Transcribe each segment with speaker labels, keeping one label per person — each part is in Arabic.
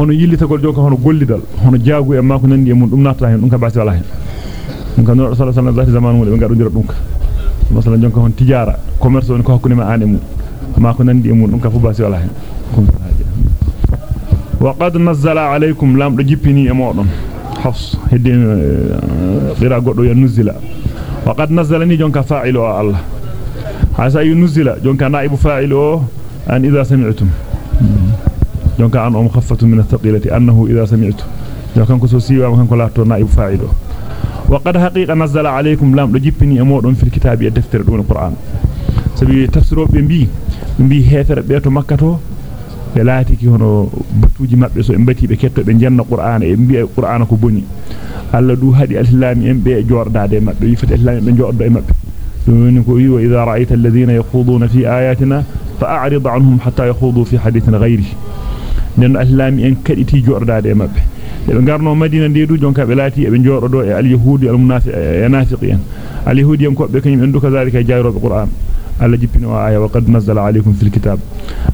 Speaker 1: hono yillitagol joko hono gollidal hono jaagu e mako nandi e mun dum natta hen dum ka basi wala hen dum ka no sallallahu alaihi wasallam zamanu be ngadondira dum ka masala jonka hon tijara commerce woni ko hakkunde ma an e nandi e mun dum ka fu baati wala hen wa qad nazzala alaykum lam do jippini e modon hafs hedde qira goddo ya nuzila wa qad nazzalani jonka fa'ilu allah asa yunzila jonka naibu fa'ilu an idha sami'tum دونك ان مخففه من الثقيله انه اذا سمعت دونك كان كوسي و كان كلا تو نائب فاعله وقد حقيقه نزل عليكم لام دو جيبني امودون في الكتاب يدفتر دون القران سبي تفسرو بي بي بي هيتر بيتو مكاتو بلاتي كي هونو بتوجي مابي سو امباتي بي كيتو بي جن القران اي بي القران كو بوني الله دو حدي الاسلام ام بي جوردا دي مابي يفتي الاسلام بي جوردا اي مابي دونك يو اذا رايت الذين يخوضون في اياتنا فاعرض عنهم حتى يخوضوا في حديث غيره nden aslami en kaditi jordade e mabbe e be garno madina deedu jonka be laati e be jordo e al yahudi al munafiq e nafiqi en al yahudi en ko be kanyum en duka zalika jayro be qur'an alla jippini o aya wa qad nazzala alaykum fil kitab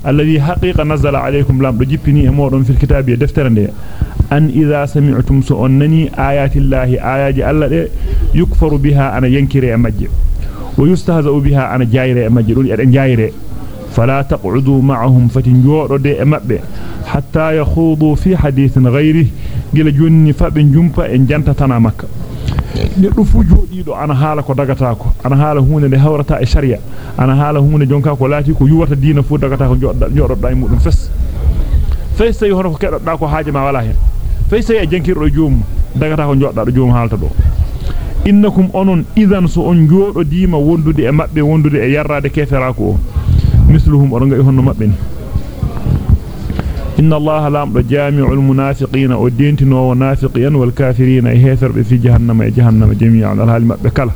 Speaker 1: alladhi haqiqa nazzala alaykum lam do jippini e modon fil kitabi e deftere de an idha sami'tum su annani ayati llahi ayaji alla de yukfaru biha ana yankire e majje wa yustahza'u biha ana jayre e majje dul e jayre فلا تقعدوا معهم فتنجورد امبه حتى يخوضوا في حديث غيره جل جوني فبن جمبا ان جنت تنا مكه neddo fu jodiido ana haala ko dagata ko ana haala huunde nde hawrata e sharia ana haala huunde jonka ko laati ko yuwata diina fu dagata ko jododda e mudum fes fes sey hono ko kedodda ko haaje ma wala hen fes sey e jankirdo joom dagata ko jodda do joom haalta do innakum onon idan so on jodo diima wondude e mabbe wondude e yarrade kefera ko on مثلهم ورنغا يهن مبن إن الله لام جامع المنافقين ودينتنا ونافقين والكافرين إيه هيثر في جهنم إيه جهنم جميعا الهال مبكلا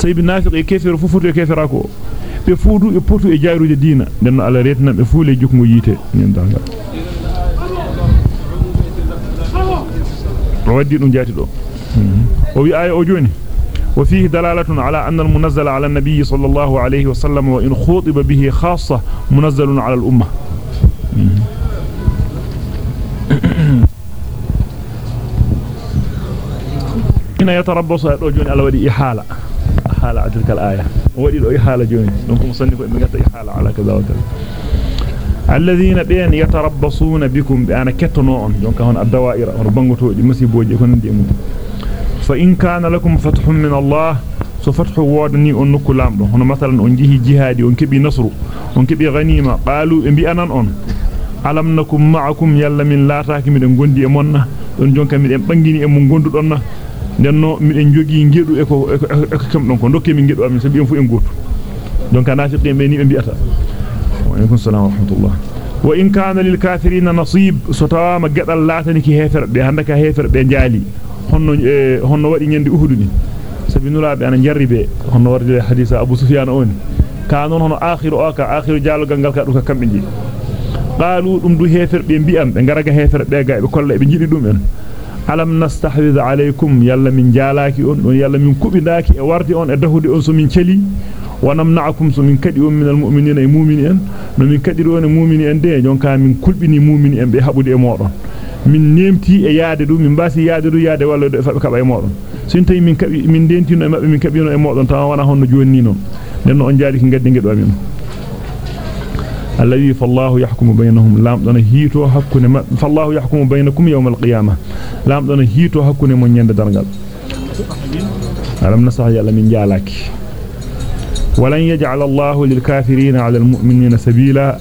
Speaker 1: سيب النافق إيه كفر ففوت كفر أكو بفودو يبوتو إجارو دينا لأن على ريتنا بفول يجكم ويجيته من رودي ودي نجاتي دو وبي آية أجوني وفيه دلالة على أن المنزل على النبي صلى الله عليه وسلم وإن خوطب به خاصة منزل على الأمة إن يتربص الرجل على ودي إحالة إحالة على تلك الآية ودي الإحالة إحالة جوني لنكم صنفوا إن قلت إحالة على كذا وكذا الذين بين يتربصون بكم بأن كتنوع جون هون الدوائر أربنغتو مصيبوجي كون دي مدين فإن كان لكم فتح من الله سفتح وادني أنك لامده هنا مثلا أنجه جهادي أنك بي نصر أنك بي غنيمة قالوا إنبي أنا أن ألم نكم معكم يلا من لا تاكي من غندي أمونا أن جونك من أمبنجيني أمون غندو دونا لأنه من أنجوكي ينجيدو إكو إكو كم نكو نكي من جيدو أمين سبيهم فو إنجوتو دونك أنا أشقي ميني من بيأتا وإنكم السلام ورحمة الله وإن كان للكافرين نصيب ستوام قد اللاتني كي هيفر هيفر بيهندك honno e honno wadi nyande uhud ni sabi nulaabe ana jarribe honno wardi hadisa abu sufyan on ka non hono akhiru aka akhiru jalogal gal ka dum ka qalu dum du hefer be bi'am be garaga hefer be ga be kolle be jidi dum en alam nastahwiz alaykum yalla min jalaaki on don yalla min kubinaaki e wardi on e dahude on so min celi ونمنعكم من كدي من المؤمنين المؤمنين من كدي ون المؤمنين ده جونكا من كل بني مؤمن ام بهبودي مودون min nemti e yaade dum min basi yaade dum yaade wallo do fabe kaba e modon sin tay min kabi min dentino e mabbe min kabi no e modon taw wana honno joni non den no on jaadi ki gaddi ngedo amin alladhi fa Allahu yahkumu bainahum lam dana hito hakkune ma Allahu yahkumu bainakum yawm alqiyamah lam dana hito hakkune mo nyande dargal alam nasah ya lamin jalaki walan yaj'al allahu lilkafirina 'ala almu'minina sabila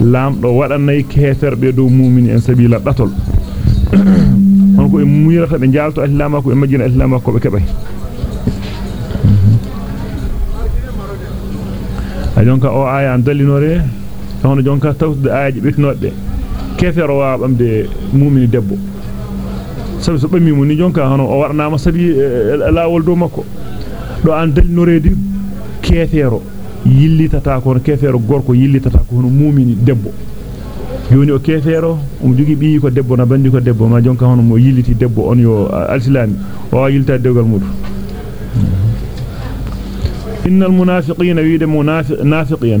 Speaker 1: lam do wadanay keterbe do mu'min en sabila datol honko e muyrata be jaalto islama ko e majjina islama ko be kebay a jonka o aya an dallinore hono jonka tawtude ayaji bitnodde kefero wa bamde mu'mini debbo sabi so bammi mo ni jonka hono o warnaama sabi laawol do makko do an dallinoreedi kefero yillitata ko hono kefero gorko yillitata ko hono mu'mini debbo joni o kefeero um jogi bi ko debbo na bandi ko debbo ma jonka hono mo yiliti debbo on yo alsilami o yilta dewgal mudum إن المنافقين يريد منافق نافقيا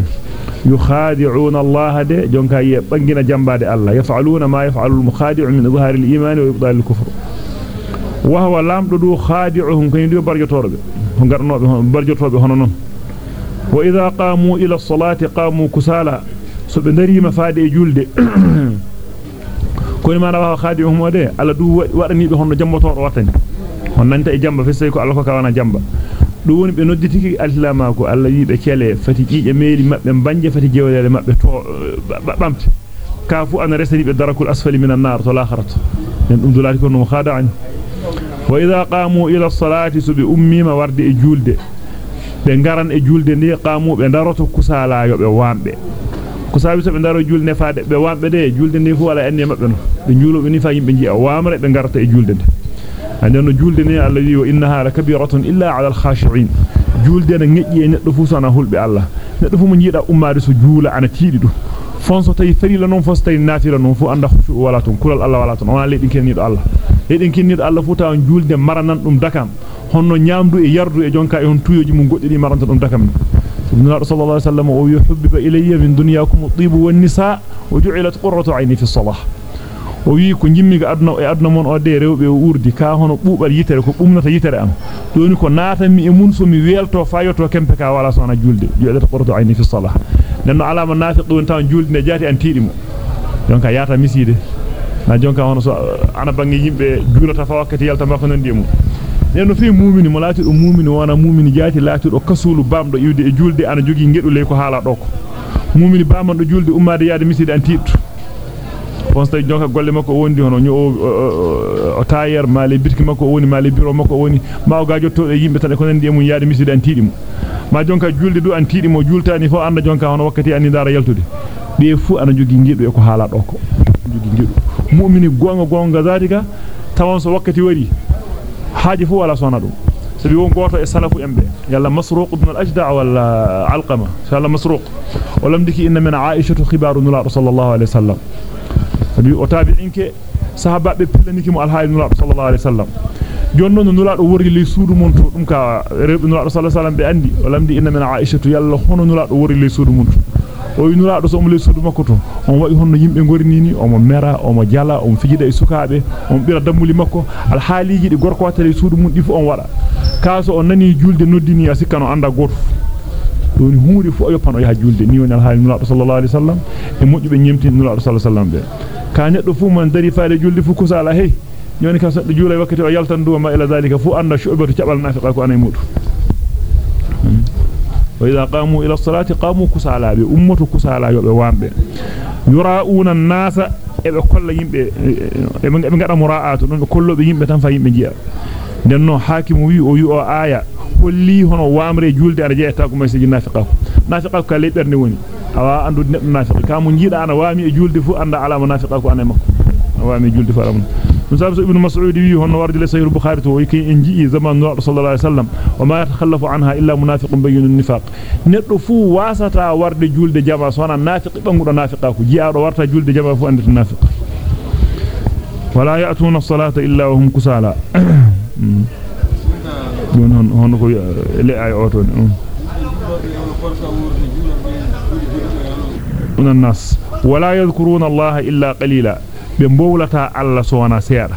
Speaker 1: يخادعون الله ده جونكا يبغينا جنباد الله يفعلون ما يفعل المخادع من ظهر الإيمان وإبطال الكفر وهو لام دو خادعهم كن دو برجتورب هم غرنوب برجتورب هنون وإذا قاموا إلى الصلاة قاموا كسالى so be dari ma faade julde ko ni ma rawa khadi hum wade alla du wadani be hono jamboto do watani on nanta e jamba fesay ko alako ko kawana jamba du woni be nodditiki alislama ko alla yibe kele fati ciije meeli mabbe banje fati jewlele mabbe to bamte kafu ana resani be darakul asfali minan nar to lakhirat den dum dulati ko no khada an wa idha qamu ila as-salati subi ummi ma wardi e julde be garan e julde ni qamu be daroto kusala yo be wambe ko saabi so be daro julde faade be wambe de julde ni fu wala enni mabbe no be julo be ni fa yimbe ji awamre be garata e julde de ande no julde ni alla wi wa innaha lakabiratun illa ala al-khashi'in julde na ngejje neddo fu sana hulbe alla neddo fu mo jida ummade so juula ana tiidi dum fonso tay farila non fos tay nafila non fu anda wala ton kulal alla wala ton wala ledin kennido alla ledin kennido alla fu tawan julde maranan dum dakam honno nyaamdu e yardu e jonka e hon tuyoji mum goddidi maranta dum dakam no النبي صلى الله عليه وسلم ويحبب إلي من دنياكم الطيب والنساء وجعلت قرة عيني في الصلاة ويكو نجمي أدنى أدنى من أدير ووردي كاهن وقبل يتر وقبل يتر أم دونكو ناتم إمونس ميويلت وفايوت وكمبكا ولا سوانا جولد جعلت قرة عيني في الصلاة لأنه على من نافق دون تاون جولد نجاتي أنتيرم جونكا ياتا ميسيدي ما جونكا هنا سوى أنا بانجي جولة فاوكتي يلتا مخنن ديمو neno fi mu'mini mo laati do mu'mini wana mu'mini jaati laati do kasulu bamdo iwde e julde ana jogi ngedu ley ko haala do ko mu'mini baman do julde ummade yaade misidi on stay jonka golle makko wondi hono nyo o tayer male birki makko woni male biro makko woni mawga jotto e yimbe tan ko nandi e mun yaade misidi antidi mo ma jonka julde du antidi mo jultani fo anda jonka hono wakkati andi dara yaltude be fu ana jogi ngedu e ko haala do ko jogi ngedu mu'mini gonga gonga zaati ka tawon so wakkati wari حاجة هو لا صنادم سبيون قوته السلف أمبي يلا مسروق ابن الأجدع ولا علقمة يلا مسروق ولم ديكي إن من عائشة خبار نلا رسول الله عليه وسلم سبي أتابع إنك صحابة بفلني صلى الله عليه وسلم جنون نلا أوري لي سود منتو أمك رب نلا رسول الله عليه وسلم بأني ولم دي إن من عائشة يلا خون نلا أوري لي سود منتو o winuraaɗo so omo ley suudu makko to on waɗi honno yimɓe gornini omo mera omo jala omo fijida e sukaaɓe omo ɓira dammuli makko alhaaliiji ɗi gorko wattata e suudu mum ɗi fu on waɗa kaaso o nani julde noddini a sikkano annda gooto ɗoni huunde fu o yoppan o yaha julde ni woni alhaali nuraaɗo sallallahu alaihi wasallam e moƴƴuɓe ñemtini nuraaɗo sallallahu alaihi wasallam ɓe ka neɗɗo fu man dari faade julde fu kusaala hey joni ka saɗɗo juula wakkati o yaltan duwa ma ila dalika fu annda cuɓeto caɓal nafiqa ko ana e muɗum وإذا قاموا إلى الصلاة قاموا كسالا بأمة كسالا يبوان بي يراؤون الناس كل يمبي من قد مراعات كل يمبي تنفى يمبي جيا لأنه حاكم وي وي آية كل هنا وامر يجول دي أرجاء تاكو مسجد نافقه نافقه كالي برنوني أو أندو نافقه كامو نجيد أنا وامي يجول دي فو أندا على منافقه أنا مكو وامي يجول دي فو مسابس ابن مسعود يبيه هون وارد لسير البخاري تو يكي انجي زمان نور صلى الله عليه وسلم وما يتخلف عنها الا منافق بين النفاق نتفو فو وارد جولد جما سونا نافق إبن نافقا كو جيادو وارتا جولد جما فو اندت نافق ولا ياتون الصلاه الا وهم كسالى من الناس ولا يذكرون الله الا قليلا be mbowlata alla so wana seeda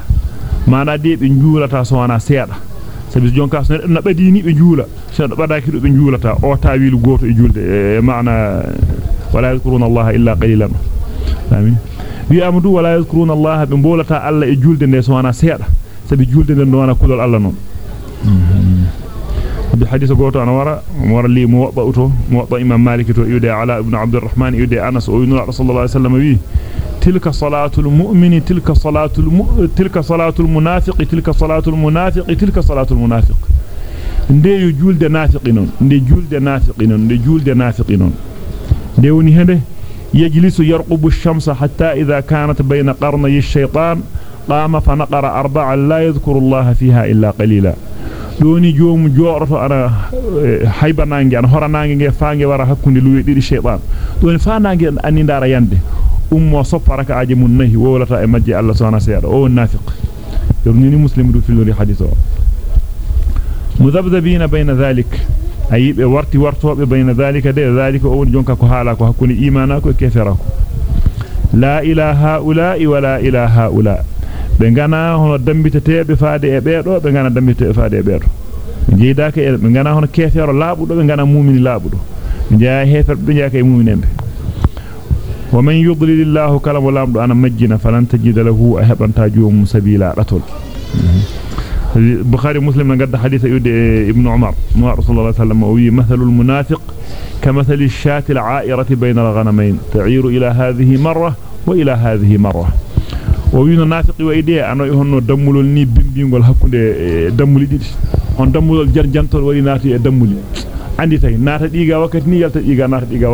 Speaker 1: mana de be njulata so wana seeda sabi jonka so na badini be njula so do badaki do be njulata o tawilu goto e julde e maana wala yazkuruna allah illa qalilan amin wi amdu wala yazkuruna allah be mbowlata alla e julde ne so wana seeda sabi julde den do wana kulol alla non bi hadith goto an wara wara li mo wabba uto mo wabba imam malik to yude ala ibn abd alrahman yude anas o yunus sallallahu alaihi wasallam wi تلك صلاة المؤمن تلك صلاة الم... تلك صلاة المنافق تلك صلاة المنافق تلك صلاة المنافق ndey julde nafiqi non ndey julde nafiqi non ndey julde nafiqi non ndey woni hede yajlisu yarqubu ash-shamsa hatta idha kanat bayna qarnay ash-shaytan qama fa naqara arba'a la yadhkuru Allah fiha illa qalila doni joomu jooroto ana haybanange ana horanange nge faange wara hakkunde luwi didi shaytan doni faanange ani ndara yande ummo soppa rakaaje mun nahi wolata e majje Allah subhanahu wa ta'ala o nafiq yognini muslim du filori hadith o mudabdabina bayna dhalik ayibe warti wartobe bayna dhalika de dhalika o woni jonka ko haala ko hakuni imana ko kefera ko la ilaha ula wala ilaha ula be gana hono dambitetebe faade e beedo be gana dambitete faade e beedo jeedaka e be gana hono kefero laabudo be gana mu'mini laabudo jaa hefer be jaaka e mu'minembe ومن يضلل الله كلام ولا أنا مجنا فلن تجد له أهب أن تاجوم سبيلا رتول بخاري مسلم قد حديث ابن عمر عمر صلى الله عليه وسلم وي مثل المنافق كمثل الشاة العائرة بين الغنمين تعير إلى هذه مرة وإلى هذه مرة وينا نافق وإيديه أنا يهونو دمولو ني بيمبينغول حكوندي دمولي دي on damulol jarjantol wari naati e dammuli andi tay naata diga wakati ni yalta diga naata diga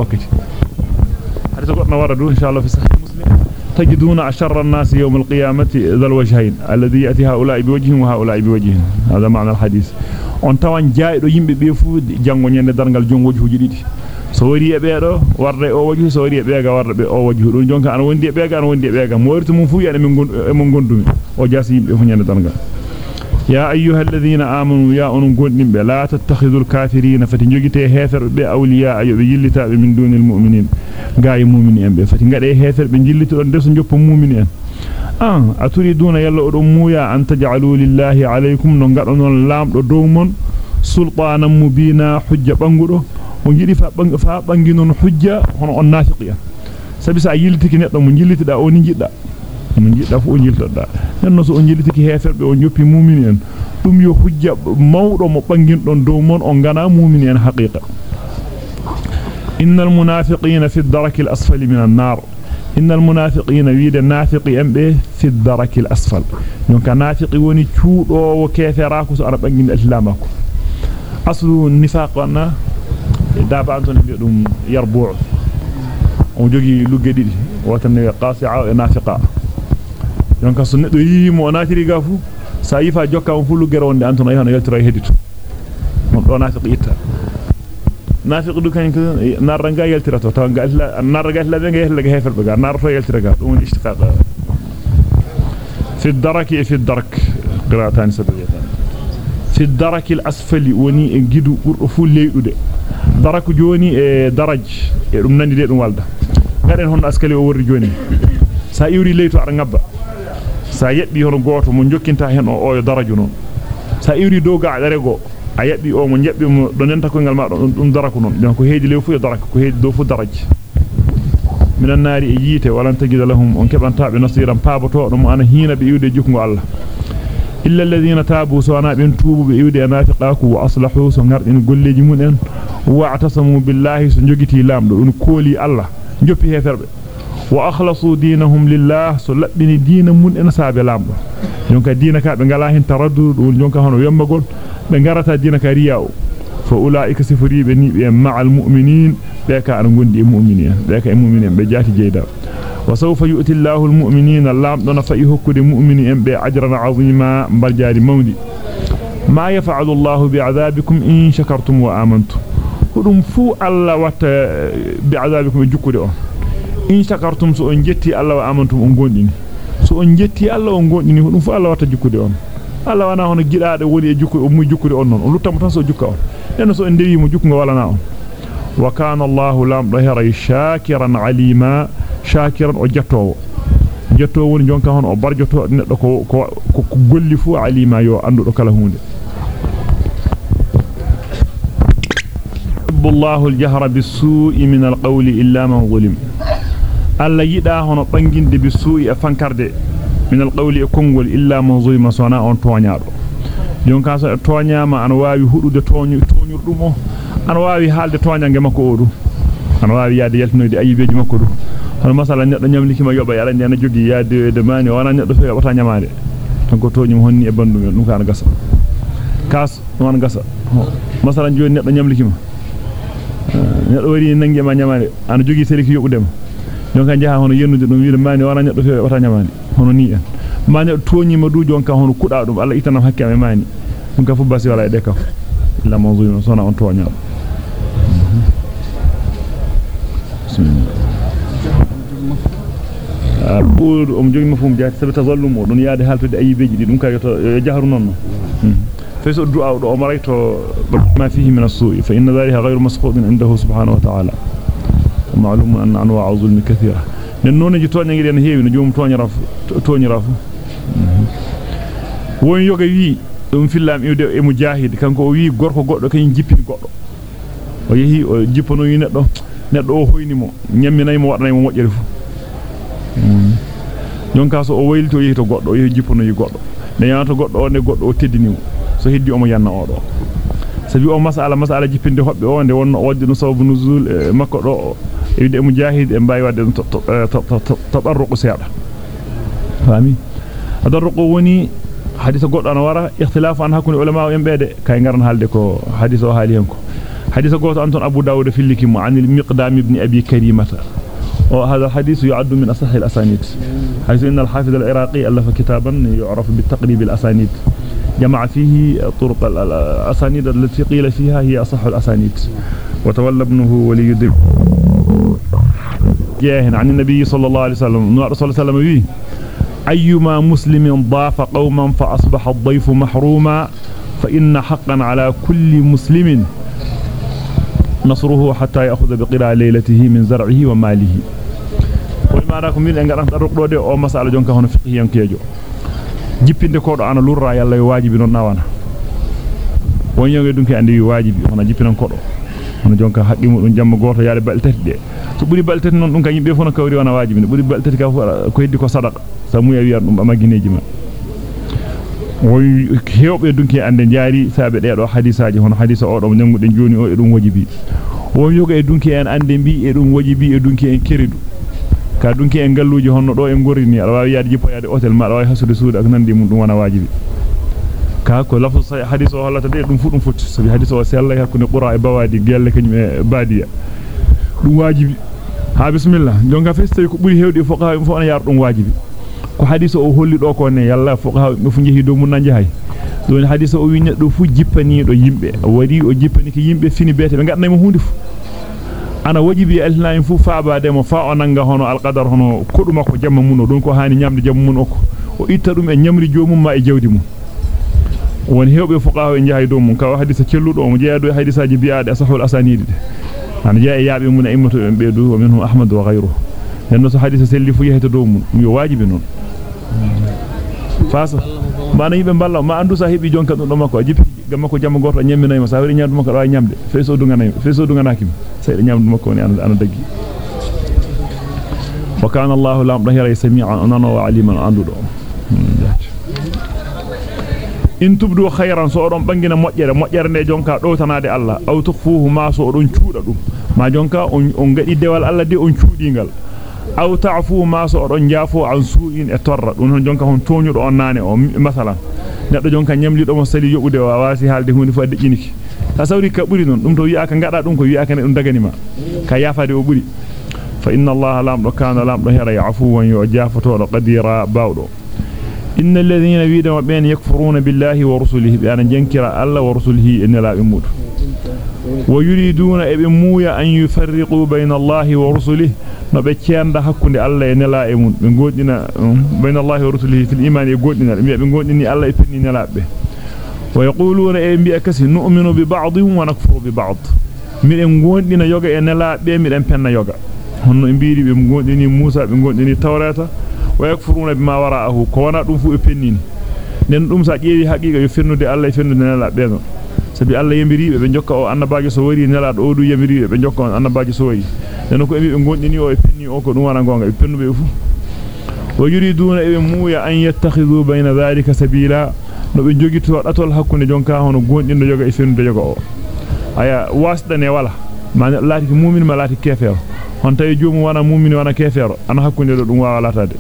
Speaker 1: حديث قلنا ورده إن شاء الله في صحيح مسلم تجدون أشر الناس يوم القيامة ذا الوجهين الذي يأتي هؤلاء بوجه وهؤلاء بوجه هذا معنى الحديث on tawan jaayido yimbe be fu jango nyande dargal jom wajhu jididi so wari e beedo warde o wajhu so wari e beega warde be o wajhu don jonka an wondi e beega an wondi e beega mo wartu mum fu yana min gondumi o jaasi yimbe fu nyande dargal يا أيها الذين آمنوا يا أنقون لا تتخذوا الكافرين فتنجوجتي هيثر بأولياء يجلتا من دون المؤمنين غاي مؤمنين بي فتنجوجتي هيثر بنجلتا ندرس نجوب مؤمنين an aturiduna yalla o don muya an taj'alu lillahi alaykum no ngadonon lamdo dowmon sultanan mubina hujja bangudo o jidi fa bang fa banginon hujja hono on nafiqiya sabi sa yiltiki neddo mo jillitida o ni jidda no jidda fu jiltodda nenno so on jilitiki heferbe on joppi mu'mini en dum yo hujja mawdo mo bangin don dow mon on gana mu'mini en haqiqa innal munafiqina fi ad-darki al-asfali minan nar innal munafiqina wiida nafiqi ambe fi ad-darki al-asfal donc nafiqi woni ciudo wo kefera ko so ara bangin islamako aslu nifaqana daba anton bi dum yarbu' on jogi lugge didi wotan ne qasi'a nafiqa don ka so neddo yimo o naatiri ga fu sa yifa jokka on fulu geronde antono yahno yaltira hedito non do nafiq itta nafiq du kan narra ga yaltira to tan ga narra ga la ga yalla ga hefel ga narra to yaltira ga dum ishtiqaq fi ad-darak fi ad-darak qira'atan sabiyatan fi ad-darak al-asfali woni gidu burdo fu leydude daraku joni e daraj e dum nandi de dum walda gaden hon askali o worri joni sa iwri leyto ar ngabba sa yebbi hono goto mo jokkinta hen o oyo daraju non sa iwri dow ga darego a yebbi o mo jebbi mo donenta ko ngal ma don dum daraku non donc heedi lew fu yo daraka ko heedi do fu daraji minan nari e yite walan tagida lahum on kebantaabe nasiran paaboto dum ana hiina be iwde jukngo Allah illa alladhina taabu sawana bin tubu bi iwde nafiqaku wa aslahu so ngardin golleji mun en wa atasamu billahi so jogiti lamdo on kooli Allah joppi heferbe وأخلصوا دينهم لله سلبني دين من انساب ساب نونكا دينكا دينك هين تردد ويونك هانو يمجون بغارتا دينك رياو فأولئك سفري بني مع المؤمنين بكا ان غوندي مؤمنين بكا مؤمنين بجاتي جيدا وسوف يؤتي الله المؤمنين اللام دون فيه كل مؤمن بأجر عظيما برجال مودي ما يفعل الله بعذابكم إن شكرتم وآمنتم هدوم فو الله وات بعذابكم جكودهم in shakartum so on jetti Allah wa amantum on gondini so on jetti Allah on gondini dum fu Allah wata jukkude on Allah wana hono gidaade woni e jukku o mu jukkude on non on luttamo tan so jukka on den so en dewi mo jukku ngo walana on wa kana Allahu lam dhahira shakiran alima shakiran o jattowo jattowo woni jonka hon o barjoto neddo ko ko golli fu alima yo andudo kala hunde الله الجهر بالسوء من القول إلا من ظلم alla yida hono banginde bi suu'i e fankarde min alqawli e kongol illa manzuma sona on toñaado jonka so toñama an waawi hudude toñu toñurdumo an waawi haalde toñange makko odu an waawi yaade yaltinoyde ayibeji makko du hono masala neddo nyamlikima yoba yala ndena jogi yaade de mani wana neddo fe wata nyamaade tan ko toñum honni e bandu mel dum ka gasa kas non gasa masala joni neddo nyamlikima neddo wari nangi ma nyamaade an jogi seliki yobudema jonka jaha hono yennude dum wiide mani wala nyaddo fe wata nyamani hono ni en mani toñi ma du jonka hono kuda dum alla itanam hakke am mani dum ka fubasi wala de kaf illa manzuma sona on toña buur um jogi mafum jaati sabi tazallum o dun yaade haltude ayibeji di dum ka yoto jaharu nonno فيسو الدعاء وما رأيته ما فيه من السوء فإن ذلك غير مسقوط عنده سبحانه وتعالى معلوم أن أنواع الظلم كثيرة ننون جتواني غيرين هيوي نجوم توني رف توني رف won yoga wi dum fillam iwde e mujahid kanko o wi gorko goddo kany jippini goddo o yehi o jippano yi neddo neddo o hoynimo nyamminay mo wadanay mo mojjere fu jonka so o waylito yehi to goddo o yehi jippano yi goddo ne yanato goddo o ne goddo o teddini mo so heddi o mo yanna o do sabi o masala masala jippinde hobbe o nde wonno wadde no sababu nuzul makko do wiide mujahid e mbaawi wadde tadarruq seeda fami tadarruq woni hadisa goddo an wara ikhtilafu an hakuni ulama o yembeede kay ngaran halde ko hadiso haali hen ko hadisa goto anton abu daud fil likim an al miqdam ibn abi karimata وهذا الحديث يعد من أصح الأسانيد حيث إن الحافظ العراقي ألف كتابا يعرف بالتقريب الأسانيد جمع فيه طرق الأسانيد التي قيل فيها هي أصح الأسانيد وتولى ابنه ولي الدين جاهن عن النبي صلى الله عليه وسلم رسول الله عليه وسلم أيما مسلم ضاف قوما فأصبح الضيف محروما فإن حقا على كل مسلم نصره حتى يأخذ بقراء ليلته من زرعه وماله ما راكم من ان غaraft arqdo de o masala jonka hono fiqiyankejo jippinde ko do ana lurra yalla yo wajibi non nawana won yonge dunki أن wajibi hono jippinan ko do hono jonka haqqi mudum jamma goto yaade baltati de so buri baltati non dum kan yimbe fono kawri wana wajibi buri baltati ka ko heddi ko sadaqa samu ya wiyan dum amagineji ma woy hewbe dunki ande jaari sabe de do hadisaaji hono hadisa o do nyangude joni o e dum wajibi won yoga e dunki en ande bi e dum wajibi e dunki en keridu ka dunki en galluji honno do en gorini ala waawi yaade jippoyaade hotel ma ala waawi hasude suudu ak nandi mum dum wana wajibi ka ko lafzu hadith o hollata de dum fu dum fotti sabi hadith o sallay hakkunde qura e bawadi gelle kanyum e badiya dum wajibi ha bismillah jonga fesse ko buri hewde fuqaha en fo ana yar dum wajibi ko hadith o holli do ko ne yalla fuqaha be fu jehi do mun na jahay don hadith o wi neddo fu jippani do yimbe wari o jippani ko yimbe fini bete be gadna mo hunde fu ana wajibi alhinaim fu faaba de mo fa onanga hono alqadar hono kuduma ko jamma mun don ko hani nyamde jamma mun o ko o itta dum e nyamri jomum ma e jawdi mum woni hewbe fuqaha en jahay dow mun ka hadisa celludo o mo jeeyado hadisaaji bi'aade asahul asanidi de an jeey yaabe mun a'immatu en beedu wa minhu ahmad wa ghayruhu nenno so hadisa selli fu yehete dow mun yo wajibi non faasa maana yibe balla ma andu sa hebi jonka dum do makko jipi gamma ko jamma goto nyemminoy ma sa wari nyaadu makko do ay nyamde feeso du nganay feeso du nganaki sai de nyamdu makko ni ana daggi wa kana allah lam dahira sami'an anana wa aliman andu do in tubdu khayran so odon bangina mojjere mojjere ne jonka dowtanaade alla aw tukhfuhu ma so odon cuuda dum ma jonka on on gadi dewal alla de on cuudingal aw ta'fu ma so odon jaafo an su'in e torra dum hon jonka hon toonyudo on naane o masalan neddo jonka nyamlido mo sali yobude wa wasi halde hunde fu adde jiniki ta sawri ka buri non dum to wi'a ka ngada dum ko wi'a ka ne dum daganima ka yaafade o buri fa inna allaha lam do kana lam do hera ya'fu wa yu'jafu to qadir'a bawdo إن الذين يريدون بين يكفرون بالله ورسله بأن ينكر الله ورسله إن لا يموت ويريدون ابن مويا أن يفرقوا بين الله ورسله نبتشان ده حكون الله إن لا يموت بنقولنا بين الله ورسله في الإيمان يقولنا بنقولني الله يفني نلعب به ويقولون إبمي إيه، أكسي نؤمن ببعض ونكفر ببعض من إبمقولنا يوغا إن لا من إبمنا يوغا هن إبمي بمقولني موسى بمقولني توراتا wa yakfuruna bima wara'ahu ko wana dum fu e pennini nen dum sa jeewi haqiqa yo fennude Allah e fennude nela beegon sabi Allah yemiriibe be jokka o annabaaji so wari nelaado o du yemiriibe be jokka on annabaaji so wari nen ko emi be gondini o e penni o ko dum wana gonga be pennube fu wa yuriduna e muuya an yattakhidhu bayna dhalika sabila no be jogito datol hakkunde jonka hono gondindo joga e fennude joga o aya wasdane wala ma laati mu'min ma laati kefero hon tawi joomu wana mu'min wana kefero ana hakkunde do dum wawa latade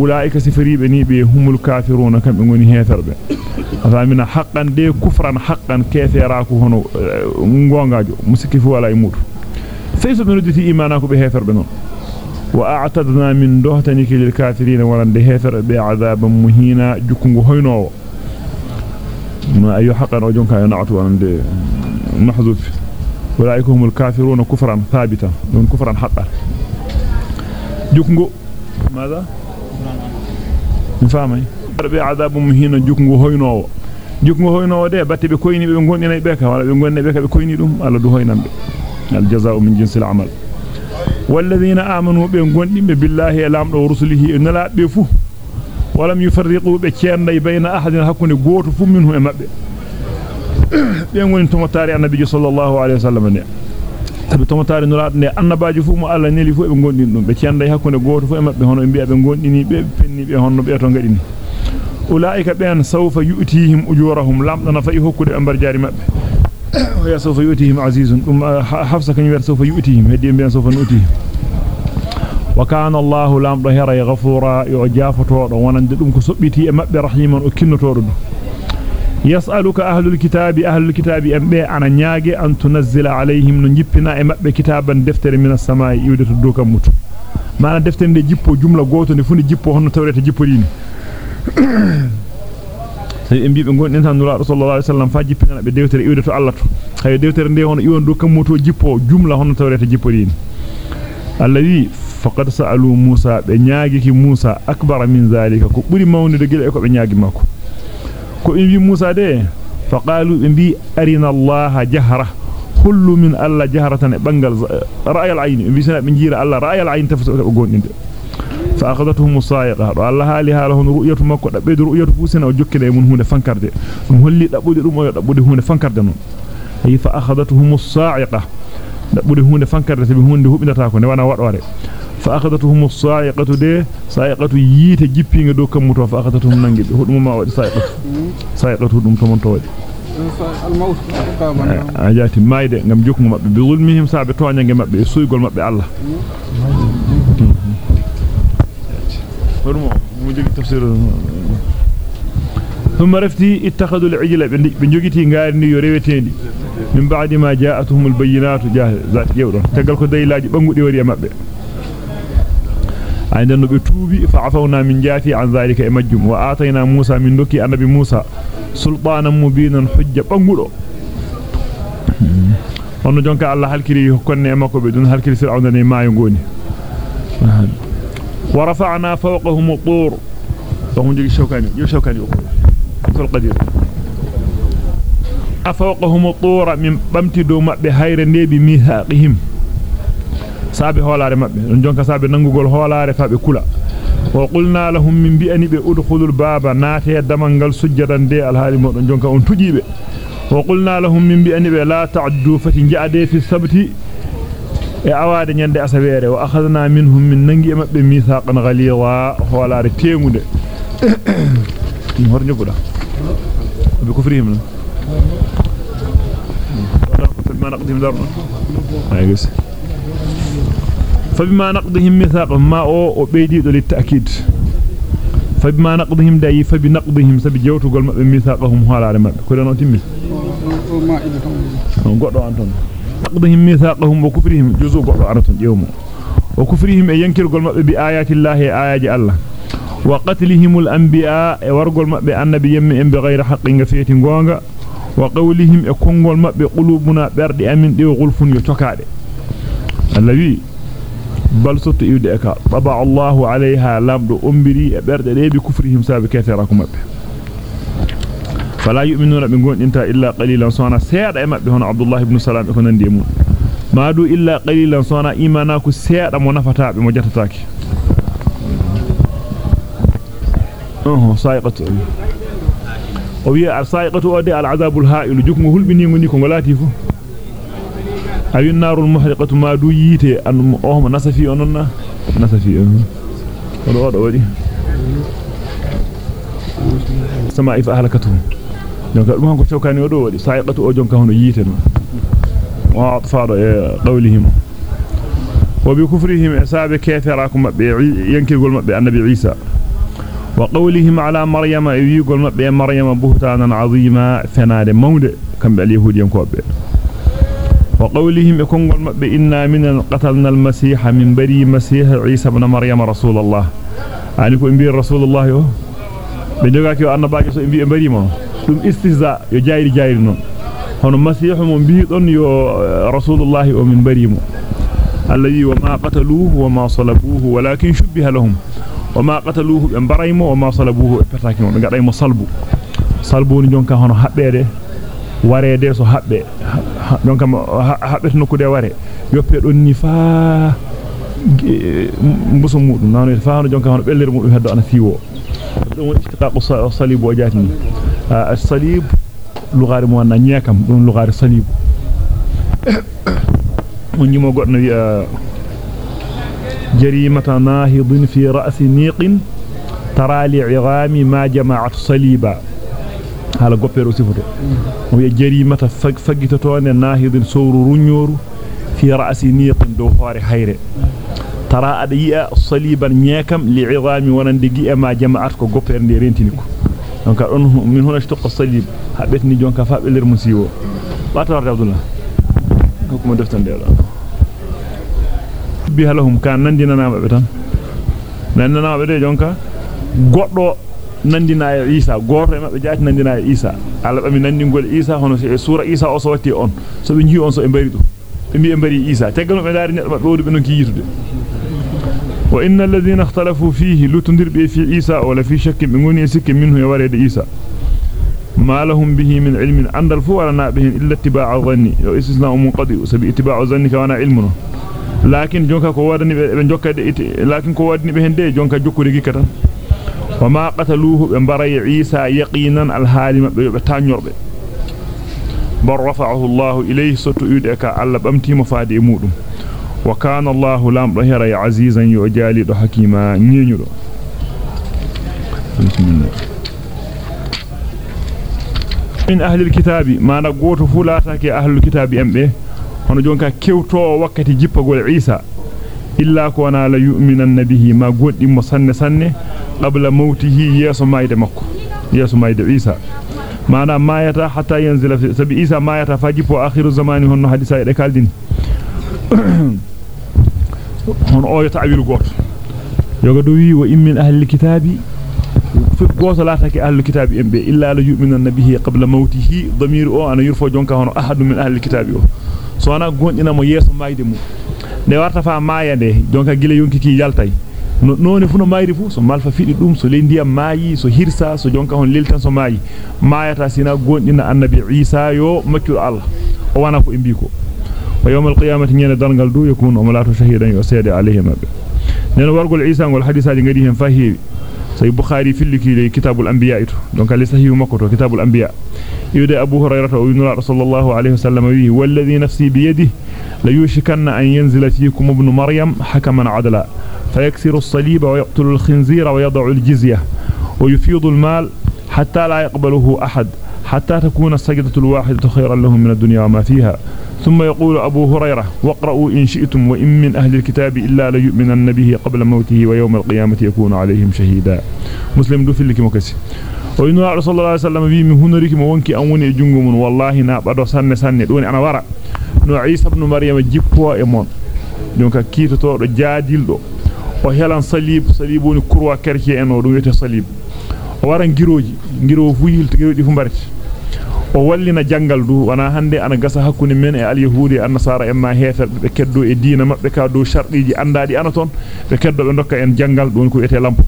Speaker 1: أولئك سفريب نيبي هم الكافرون كم يقولون هي تربة فمن حقا دي كفرا حقا كيف يراكو هنو نغونغاجو مسكفو ولا يمور سيسو من ردتي إيماناكو بهي ثربة وأعتدنا من دهتنك للكافرين ولن دهي تربة عذابا مهينا جكونغو هينو ما أي حقا رجونك ينعتو ولن دي محذوف أولئك هم الكافرون كفرا ثابتا من كفرا حقا جكونغو ماذا؟ famay be adabu muhina jukngu hoynoowo jukngu hoynoowo de batte be koyni be gondina be ka wala be gonne be ka be koyni dum alla du hoynambe al jazaa'u min jinsil amal walladheena aamanu be gondimbe billahi lamdo rusulihi nala be fu walam yufarriqu be cienday bayna ahadin hakkunde goto fu minhu e mabbe be ngoni to motari annabi sallallahu alaihi wasallam ne sabi tomataare nulaaɗo nde annabaji fof mo allah neli fof ɓe gondini ɗum ɓe cenda hakkunde gooto fof e maɓɓe hono ɓe mbiya ɓe gondini ɓe penni ɓe honno ɓe to ngaɗini ulaa'ika ɓeen sawfa yu'tihim ujurahum lamɗo na fayi hokkude ɓe mbar jaari maɓɓe ya sawfa yu'tihim azizun ɗum hafsa kañum wiyata sawfa yu'tihim heddi ɓe mbiyan sawfa nu'tihim wa kana allahu lamɗo hera e gafura yo o jaafotoɗo wonande ɗum ko soɓɓitii e maɓɓe rahiman o kinnotoɗo ɗum يسألك أهل الكتاب أهل الكتاب أمبي أنا نياجي أن تنزل عليهم نجيبنا إمبي كتابا دفتر من السماء يودة دوكا موت ما أنا دفتر دي جيبو جملة غوتو نفوني جيبو هنو توريت جيبو دين sabi en bibe gon tan nura sallallahu alaihi wasallam fa jippina be dewtere iwde to Allah to hay dewtere nde hono iwon do kammoto jippo jumla hono tawreta jipporin alladhi faqad sa'alu Musa be nyaagi ki Musa akbar min zalika ko buri mawnude gila e ko be nyaagi makko ko en wi Musa de fa qalu bi arina Allah jahra kullu min Allah jahratan bangal ra'yal ayn bi sana bi jira Allah ra'yal ayn tafsu gondinde fa akhadathum musayiqa Allah hali halahun ru'yatu makko da bedu ru'yatu fusina o jokkede mun hunde fankarde dum holli dabbude dum o dabbude hunde fankarde non ay fa akhadathum musayiqa dabbude hunde fankarde tabi hunde hubinata ko ne wana wadore فأخذتهم الصاعقة دي صاعقة ييته جيبينغ دو كم تو فأخذتهم نانغي دو دوما واد صاعقة صاعقة هدوم تمن تودي الموت أجات آه، آه، مايدة نم جوكم مبب بظلمهم صعب توانيا نم مبب سويقول مبب الله فرمو مجد تفسير ثم رفتي اتخذوا العجلة بنجوكتي غارني يريوتيني من بعد ما جاءتهم البينات جاهل ذات يورو تغالكو ديلاجي بانغودي دي وريا عندنا بتوبي فعفونا من جافي عن ذلك امجم واتينا موسى من دوكي النبي موسى سلطانا مبينا حجه بانغودو on jonka alla halkiri konne makko be dun halkiri fir'auna ne maayo ngoni wa rafa'na fawqahum at-tur fahum jigi shawkani jigi shawkani sul qadir afawqahum at-tur min bamti do mabbe hayre nebi mihaqihim sabe holare mabbe don jonka sabe nangugol holare fabe kula wa qulna lahum min bi bi udkhulul baba nate damangal sujjadan de alhaali modon jonka on tujibe wa qulna lahum min bi bi la ta'du fati ja'ade fi sabti e awade nyande asawere wa akhadna minhum min nangi mabbe misaqan ghaliwa holare temude horno buda bi kufrihim la ولا ما نقدم درنا فبما نقضهم ميثاقهم ما او وبيدي دو للتاكيد فبما نقضهم داي فبنقضهم سبي غول مبه ميثاقهم حالار مابه كودن او تيمي غودو انتون نقضهم ميثاقهم وكفرهم جزء غودو ارتون يوم وكفرهم ينكر غول مبه بايات الله ايات الله وقتلهم الانبياء ورغول مابه النبي يم ام بغير حق غفيتي غونغا وقولهم اكون غول مبه قلوبنا بردي امين دي غولفون يتوكاده الذي bal sotto iwde e ka baba allahu alayha lamdo ombiri e berde de bi kufrihim sabe ketera ko mabbe fala yu'minuna bi gondinta illa qalilan sona seeda e mabbe hono abdullah ibn salam e ko nandi mun madu illa qalilan sona imana ku seeda mo nafata be mo jattataaki oh sa'iqatu o wi'a sa'iqatu ode al azabul ha'il jukmu hulbini ngoni ko ngolati fu awi narul muhriqatu ma du yite an ohmo nasafi ononna nasafi on wala wada wadi sama'i fa ahlakatuhum jonka dum hanko chokani wado wadi sa'iqatu o jonka hono yite no wa atfaru e qawlihim wa bi kufrihim asabe kafirakum mabbe yankigol mabbe annabi isa wa qawlihim ala maryama e gol mabbe maryama buhtanan azima fenade mawde kambe al yahudiyen ko be وقولهم يكون مبه إنا من قتلنا المسيح من بري مسيح عيسى بن مريم رسول الله يعني كو إنبير رسول الله يو بجوغاكي وأن باقي سو إنبير بري ما ثم استهزاء يجاير جاير نون هنا مسيح من به يو رسول الله من بري ما الذي وما قتلوه وما صلبوه ولكن شبه لهم وما قتلوه بمبريمو وما صلبوه بتاكي نون غدايمو صلبو صلبوني جونكا هنا حبيده wareede so habbe don kam habbe nokkude ware yoppe don ni fa mbuso mudum nanu faano jonka hono bellere mudum heddo ana fiwo dum woni istiqaqu salib wa jatni as-salib lugari mo na nyekam dum lugari salib on nyimo godno wi'a jarimata nahidin fi ra'si niqin tara li'igami ma jama'at saliba hala goppero sifoto o jeri wi'a jarimata faggitotone nahidin sawru runyoru fi ra'si niqan do hore hayre tara ada yi'a saliban nyekam li 'idami gi e ma jama'at ko goppere nde rentini ko donc on min hono shtuqa salib habetni jonka fa belir musiwo batar abdullah ko hukuma deftan de bi halahum kan nandinana be tan nandinana be de jonka goddo nandina isa goto e mabbe jaati nandina isa alla bami nandingol isa hono e sura isa o so on so be nji on so e bari dum be mbi e bari isa tegano be dari neddo mabbe wodi be non ki yitude wa innal ladina ikhtalafu fihi lutundirbe fi isa wala fi shakkin be ngoni sikki minhu e warede isa ما لهم به من علم عند الفورنا به إلا اتباع الظن استثناء منقضي وسبي اتباع الظن كان علمنا لكن جونكا كو ودني لكن كو ودني بهن دي جونكا جوكوري كتا وما قتلوه بمبري عيسى يقينا الحالم بتانيربه بل رفعه الله إليه ستؤيدك على بمتي مفادي مودم وكان الله لام رهر عزيزا يجالي دو حكيما نينيو من أهل الكتاب ما نقوت فلاتك أهل الكتاب أمبه hono jonka kewto wakkati jippagol عيسى إلا ko wana la yu'minanna bihi ma goddi سنة qabla mawtihi yeso mayde makko yeso mayde isa mana mayata hatta yanzila sabi isa mayata fajipo akhiru zamani honno hadisa e kaldin hon o yata awilu goto yoga do wi wa immin ahli kitabi fi goto latake ahli kitabi embe illa la yu'minu nabihi qabla mawtihi damir o ana yurfo jonka hono ahadu min ahli kitabi o so ana gondina mo yeso mayde mu de warta fa mayande jonka gile yonki ki yaltay noone fu no maayri fu so malfa fidi dum so le ndiyam maayi so hirsa so jonka hon leltan so maayi maayata sina gondina annabi isa yo maccul allah o wana ko imbi ko wa yawmal qiyamati nyene dangal du yakun umlatu shahidan yusadi alayhi mabbe nena wargol isa ngol hadisaji ngadi hen fahiwi صحيح البخاري في اللي كتاب الأنبياء دونك ليس هي مكتوب كتاب الأنبياء يود أبو هريرة وابن رسول الله عليه وسلم به والذي نفسي بيده لا يوشكن أن ينزل فيكم ابن مريم حكما عدلا فيكسر الصليب ويقتل الخنزير ويضع الجزية ويفيض المال حتى لا يقبله أحد حتى تكون السجدة الواحدة خيرا لهم من الدنيا وما فيها ثم يقول أبو هريرة واقرأوا إن شئتم وإن من أهل الكتاب إلا ليؤمن النبي قبل موته ويوم القيامة يكون عليهم شهيدا مسلم دو في اللي كمكسي وإنه أعرض صلى الله عليه وسلم بي من هنريك مونكي أوني جنغم والله نابدو سنة سنة دوني أنا وراء no Isa ibn Maryam jippo e mon donc kiito جادل دو jaadildo o helan salib salib woni kurwa kerke en o dum wiyete salib o waran giroji giro o wallina jangal du wana hande ana gasa hakkunde men e alyahudi e annasara en ma hetal be keddo e diina mabbe ka do shartiji andaadi ana ton be keddo be dokka en jangal don ko ete lampo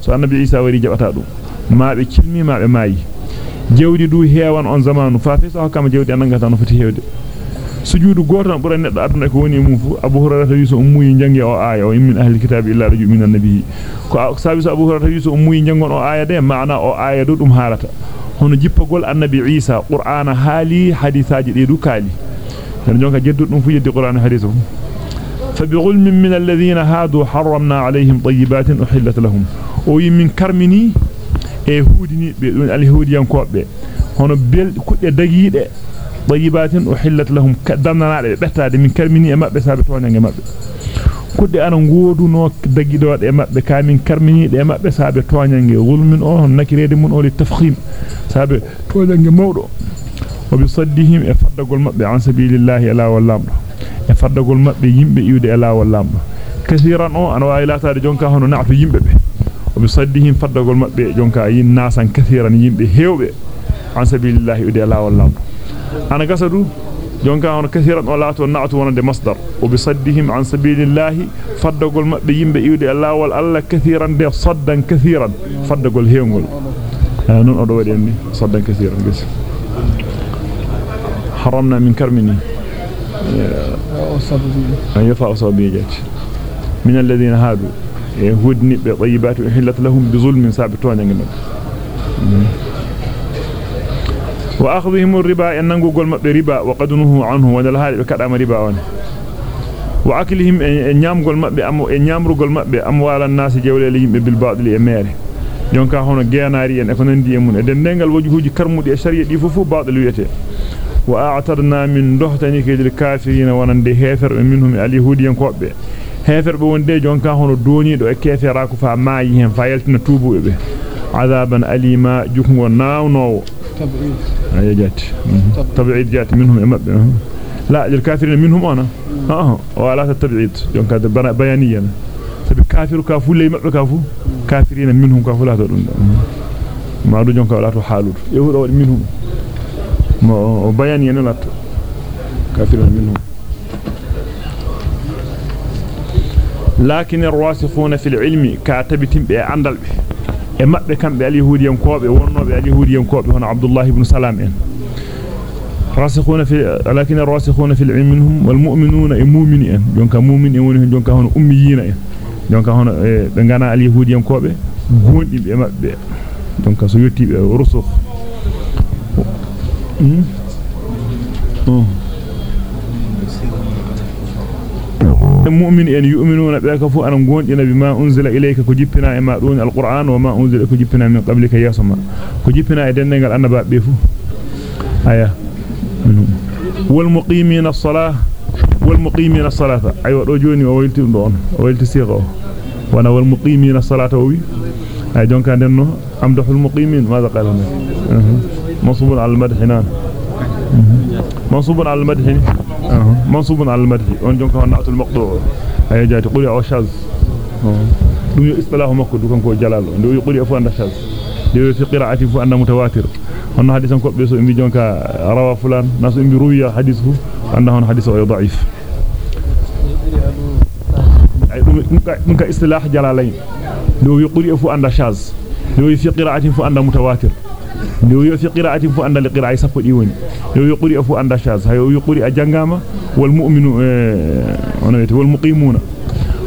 Speaker 1: so annabi isa wari jabata dum ma be kilmi ma be mayi jewdi du hewan on zamanu fa fi so hakkama jewdi ananga tan no foti hewde sujudu goto buran neddo aduna ko woni mu fu abu hurairah wi so ummuyi jangi o aya o min ahli kitab illa rajul min an-nabi ko sabi abu hurairah wi so ummuyi jangon o aya de maana o aya do dum halata hono jippagol annabi isa Qur'an hali hadithaji de du kali tan jonka jeddu dum fu yeddi Qur'an hadithu فبظلم من الذين هادوا حرمنا عليهم طيبات أحلت لهم ومن كرمني إيهودني اليهوديان كوبي هنا بيل كل دقيقة طيبات أحلت لهم كدنا على بتاد من كرمني أما بسابت وانجع ما كود أنا نقول نوك دقيدوات أما بكامين كرمني أما بسابت وانجع غل من أوه نكيريد من أول التفخيم سابت وانجع مورو وبصدهم يفرق المب عن سبيل الله لا والله يفرق المب يمب يود لا والله كثيرا أو أنا وإلا تاري جونكا هنو نعف يمب به وبصدهم فرق المب جونكا ناسا كثيرا يمب هيو عن سبيل الله يود لا والله أنا قصده جونكا أنا كثيرا ولات ونعت دي مصدر وبصدهم عن سبيل الله فدقوا المبيين بإيود الله والله كثيرا دي صدا كثيرا فدقوا الهيونغل آه، نون أدور يعني صدا كثيرا بس حرمنا من كرمني أن يطع أصابي جاتش من الذين هادوا يهودني بطيبات وحلت لهم بظلم سابتوان ينجمد واخذهم الربا ينغو غول مبه ربا وقد نهوا عنه ونلهال كدام ربا وان واكلهم نيام غول مبه امو نيامرو غول مبه امو على الناس جولل يمبه بالباطل يمير دونك هون غيناري ان افنان دي امون دندغال وجوجي كرمودي شريه دي فوفو باطل يته واعترنا من دحتني كيدل كافرين ونندي هفر منهم اليهوديان كوبه هفر بوون دي جونكا هون دوني دو كيفرا كوفا ماي هين فايلتنا توبو be عذابا أليما جكم ونا ونو
Speaker 2: تبعيد
Speaker 1: جات تبعيد جات منهم لا للكافرين منهم أنا آه ولا تبعيد يوم كانت بيانيا سبب كافر كافو لي مبقى كافو كافرين منهم كافو لا تقولون ما أدري يوم لا حالور يهود أول منهم ما بيانيا لا كافرين منهم لكن الراسخون في العلم كاتبتم بأندل به e mabbe kambe al-yahudiyankobe wonnobe al-yahudiyankobe hono Abdullah ibn Salam en راسخون في لكن الراسخون في العلم منهم والمؤمنون المؤمنين جونكا مؤمن وون جونكا هون اميين جونكا هون بي غانا اليهوديان كوبه غوندي بي مابbe جونكا سو يوتي رسخ المؤمن أن يؤمنون بك فأنا نقول بما أنزل إليك كجبنا إما دون القرآن وما أنزل كجبنا من قبلك يا سما كجبنا إذن نقل أنا بأبيفو آية منهم والمقيمين الصلاة والمقيمين الصلاة أيوة رجوني وويلت دون وويلت سيغة وانا والمقيمين الصلاة ووي أي جون كان دنو أمدح المقيمين ماذا قال هنا مصوب على المدح هنا مصوب على المدح أه. أه. منصوب على المدح اون جون كان نعت المقدور هي جاتي قولي او شاز دو أه. يستلاه مكو دو كانكو جلال دو يقولي افو اند شاز دو في قراءه فو ان متواتر هن حديثن كوب بيسو امبي جونكا روى فلان ناس امبي رويا حديثه اند هن حديثه ضعيف من استلاح جلالين دو يقولي افو اند شاز دو في قراءه فو ان متواتر ليو يوسي قراءته فو أندى لقراءة سفو ديواني ليو يقرئ فو أندى شاز هيو يقرئ جنغاما والمؤمنون والمقيمون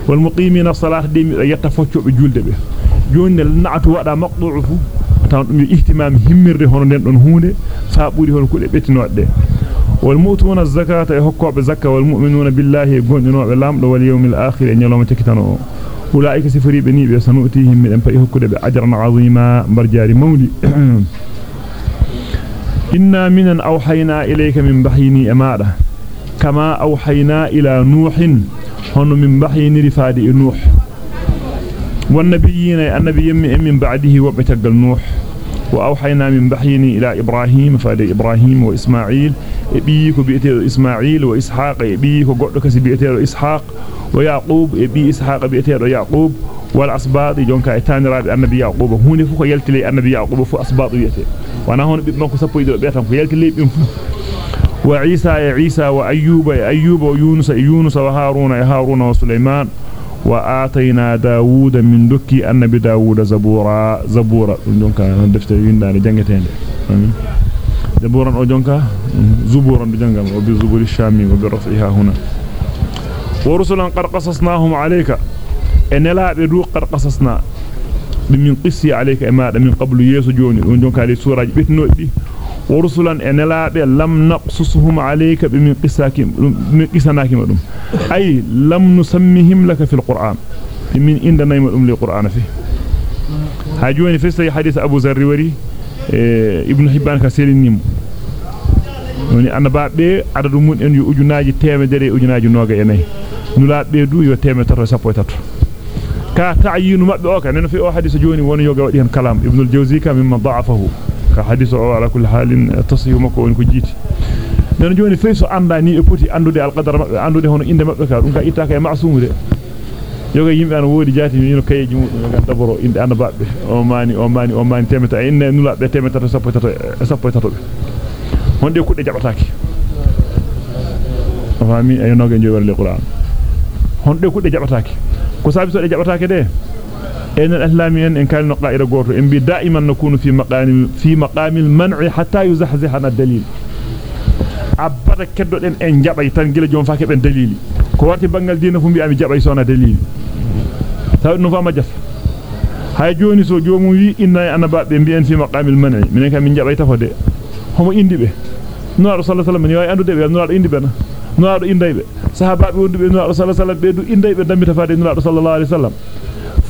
Speaker 1: والمقيمين الصلاة يتفوتشو بجولد به جون النعت وقدا مقضوع فو تان دمي اهتمام همير دي هونو نندون هوني سابوري هونو كولي بيتنو عده والموتون الزكاة يحقوا بزكاة والمؤمنون بالله يقون جنوع بلامد واليوم الآخر ان يلوم تكتنو أولئك سفري بني بسنؤتيهم من أنبئه كدب أجرا عظيما برجار مولي إنا من أوحينا إليك من بحيني أمارة كما أوحينا إلى نوح هن من بحيني رفادي نوح والنبيين النبي من بعده وبتقل نوح وأوحينا من بحين إلى إبراهيم فاد إبراهيم وإسماعيل إبيك بيتير إسماعيل وإسحاق إبيك وقعدك بيئتير إسحاق ويعقوب إبي إسحاق بيتير يعقوب والأصباط جونك إتاني رابع النبي يعقوب هون فوق يلتلي النبي يعقوب فوق أصباط بيتير وأنا هون بمكو سبو يدرق بيئتهم فوق بيمفوق وعيسى يا عيسى وأيوب يا أيوب ويونس يا يونس وهارون يا هارون وسليمان وآتينا داوود من دكي أن بداوود زبورا زبورا جونكا دفتر يندان جنجتين زبورا أو زبورا بجنجم وبزبور الشامي وبرفعها هنا ورسلا قد قصصناهم عليك إن لا بدو قد قصصنا بمن قصي عليك إما من قبل يسجوني جونكا لسورة بتنودي ورسلا انلاب لم نقصصهم عليك بمن قساكم من قسناكم دم اي لم نسميهم لك في القران من عندنا يمدم للقران فيه هاجوني في حديث ابو ذر وري ابن حبان كسيرنيم woni anabaabe adadu mun en yu ujunaaji teemedere ujunaaji nooga enay nulaabe du yo teemetata sappo tato ka ta'yinu mabbe o ka neno fi o hadisa joni woni yoga wadi hen kalam ibn al-jawzi kam mimma da'afahu حديث أو على كل حال تصحيح مكو إنكو جيت نحن جوني فيس عندني أبوتي عنده ده القدر عنده ده هنا عندما بكر إنك إتاك معصوم ده yoga yimbe an wodi jati min kay jum ngal daboro inde an babbe o mani o mani o mani temeta inne nula be temeta to sappo tato sappo tato be honde kudde jabataaki fami ay noge jowi wal qur'an honde kudde jabataaki ko sabi so de jabataake de ان الاسلاميين ان كان نقائر غور ان بي دائما نكون في مقام في مقام المنع حتى يزحزحنا الدليل عبر كدو دن ان جباي تان جيل جوم فاكي بن دليل كوارتي بانغال دين فومبي امي جباي سونا دليل تا نو فاما جاف هاي جوني سو جومو وي ان انا با بي في مقام المنع من كان من جباي تفو دي هما اندي بي نور صلى الله عليه وسلم ني واي اندو دي نور اندي بنا نور اندي بي صحابه وندي بي نور صلى الله عليه وسلم بيدو اندي بي دامي تفادي نور صلى الله عليه وسلم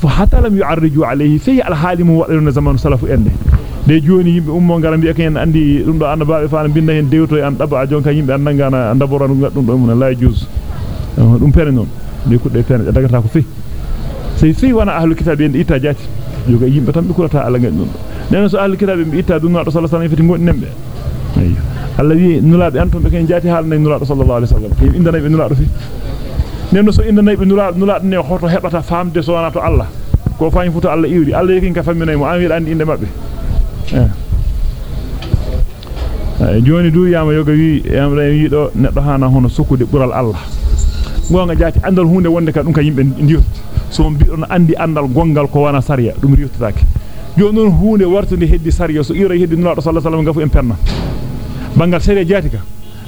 Speaker 1: فحتى لم يعرجوا عليه سي الحالم ولن زمان سلف اند دي جوني يمبي امو غارم بي اكن اندي دوندو اند باب فان بين هين ديوتو ان دبا جون كان يمبي اندان غانا اندبورن دوندو من لا يجوز دوم بير نون دي كود بير دغتا كو في سي سي وانا اهل الكتاب اند ايتا جات يوغا يمبي تام بكولتا الله غن دوندو نانو سو اهل الكتاب بي ايتا دوندو صلى الله عليه وسلم نمبي ايوا الذي نولاد انتم بكين جاتي حال نولاد صلى الله عليه وسلم في عندنا بنولاد في nenno so inna nayi be nulaaɗo nulaaɗo ne hoto heɓata faamde so wana to Allah ko faayi futo Allah iwri Allah yekin ka famminay mo an wiiɗa andi inde mabɓe e joni du yama yoga wi yamra en yiɗo neɗɗo hana hono sokkude ɓural Allah gonga jaati andal hunde wonde ka ɗum ka yimɓe ndiyottu so mbiɗon andi andal gongal ko wana sariya ɗum riyottataake joni noon hunde wartude heddi sariya so iwra heddi nulaaɗo sallallahu alaihi wasallam gafu en penna bangal sariya jaati ka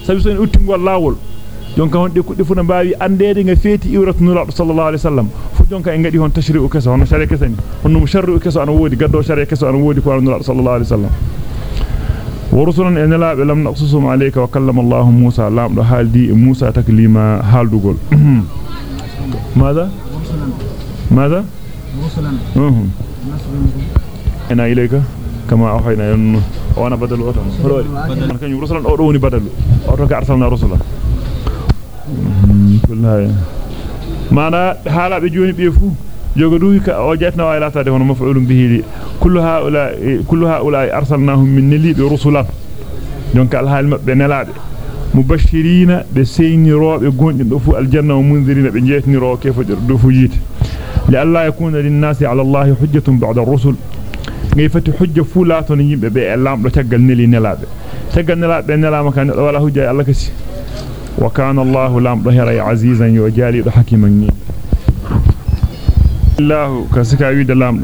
Speaker 1: sabi so en uttingol laawol jonka won de kudde fu na baawi andede nga feeti iwratu nulaado sallallahu alaihi wasallam fu jonka en gadi hon tashri'u keso hono shari'a kesani hono sharru keso an wodi gaddo shari'a keso an wodi ko nulaado sallallahu alaihi wasallam ورسلا ان لا لم نقصصهم عليك وكلم الله موسى لام دو حالدي موسى تكليما حالدغول ماذا ماذا رسلا انا اليك كما اوحينا وانا بدل اوتم رسلا اودوني بدل اوتك ارسلنا رسلا mana hala be joni be fu jetna wa latade hono maf'ulun bihi kullu haula kullu haula arsalnahum min nalibi rusulan donc al mabbe nelabe mubashirina be seynirobe gondin do fu aljanna wa mundirina be jetniro ke fajar do fu yite li alla yakuna lin nasi ala allah hujjatun ba'da ar-rusul ngay fati hujja fu laton yimbe be e lamdo tagal neli nelabe tagal nelabe nelama kan wala hujja alla kasi وكان الله لام ظهر عزيزا يجالي حكيما الله كسكا ويد لام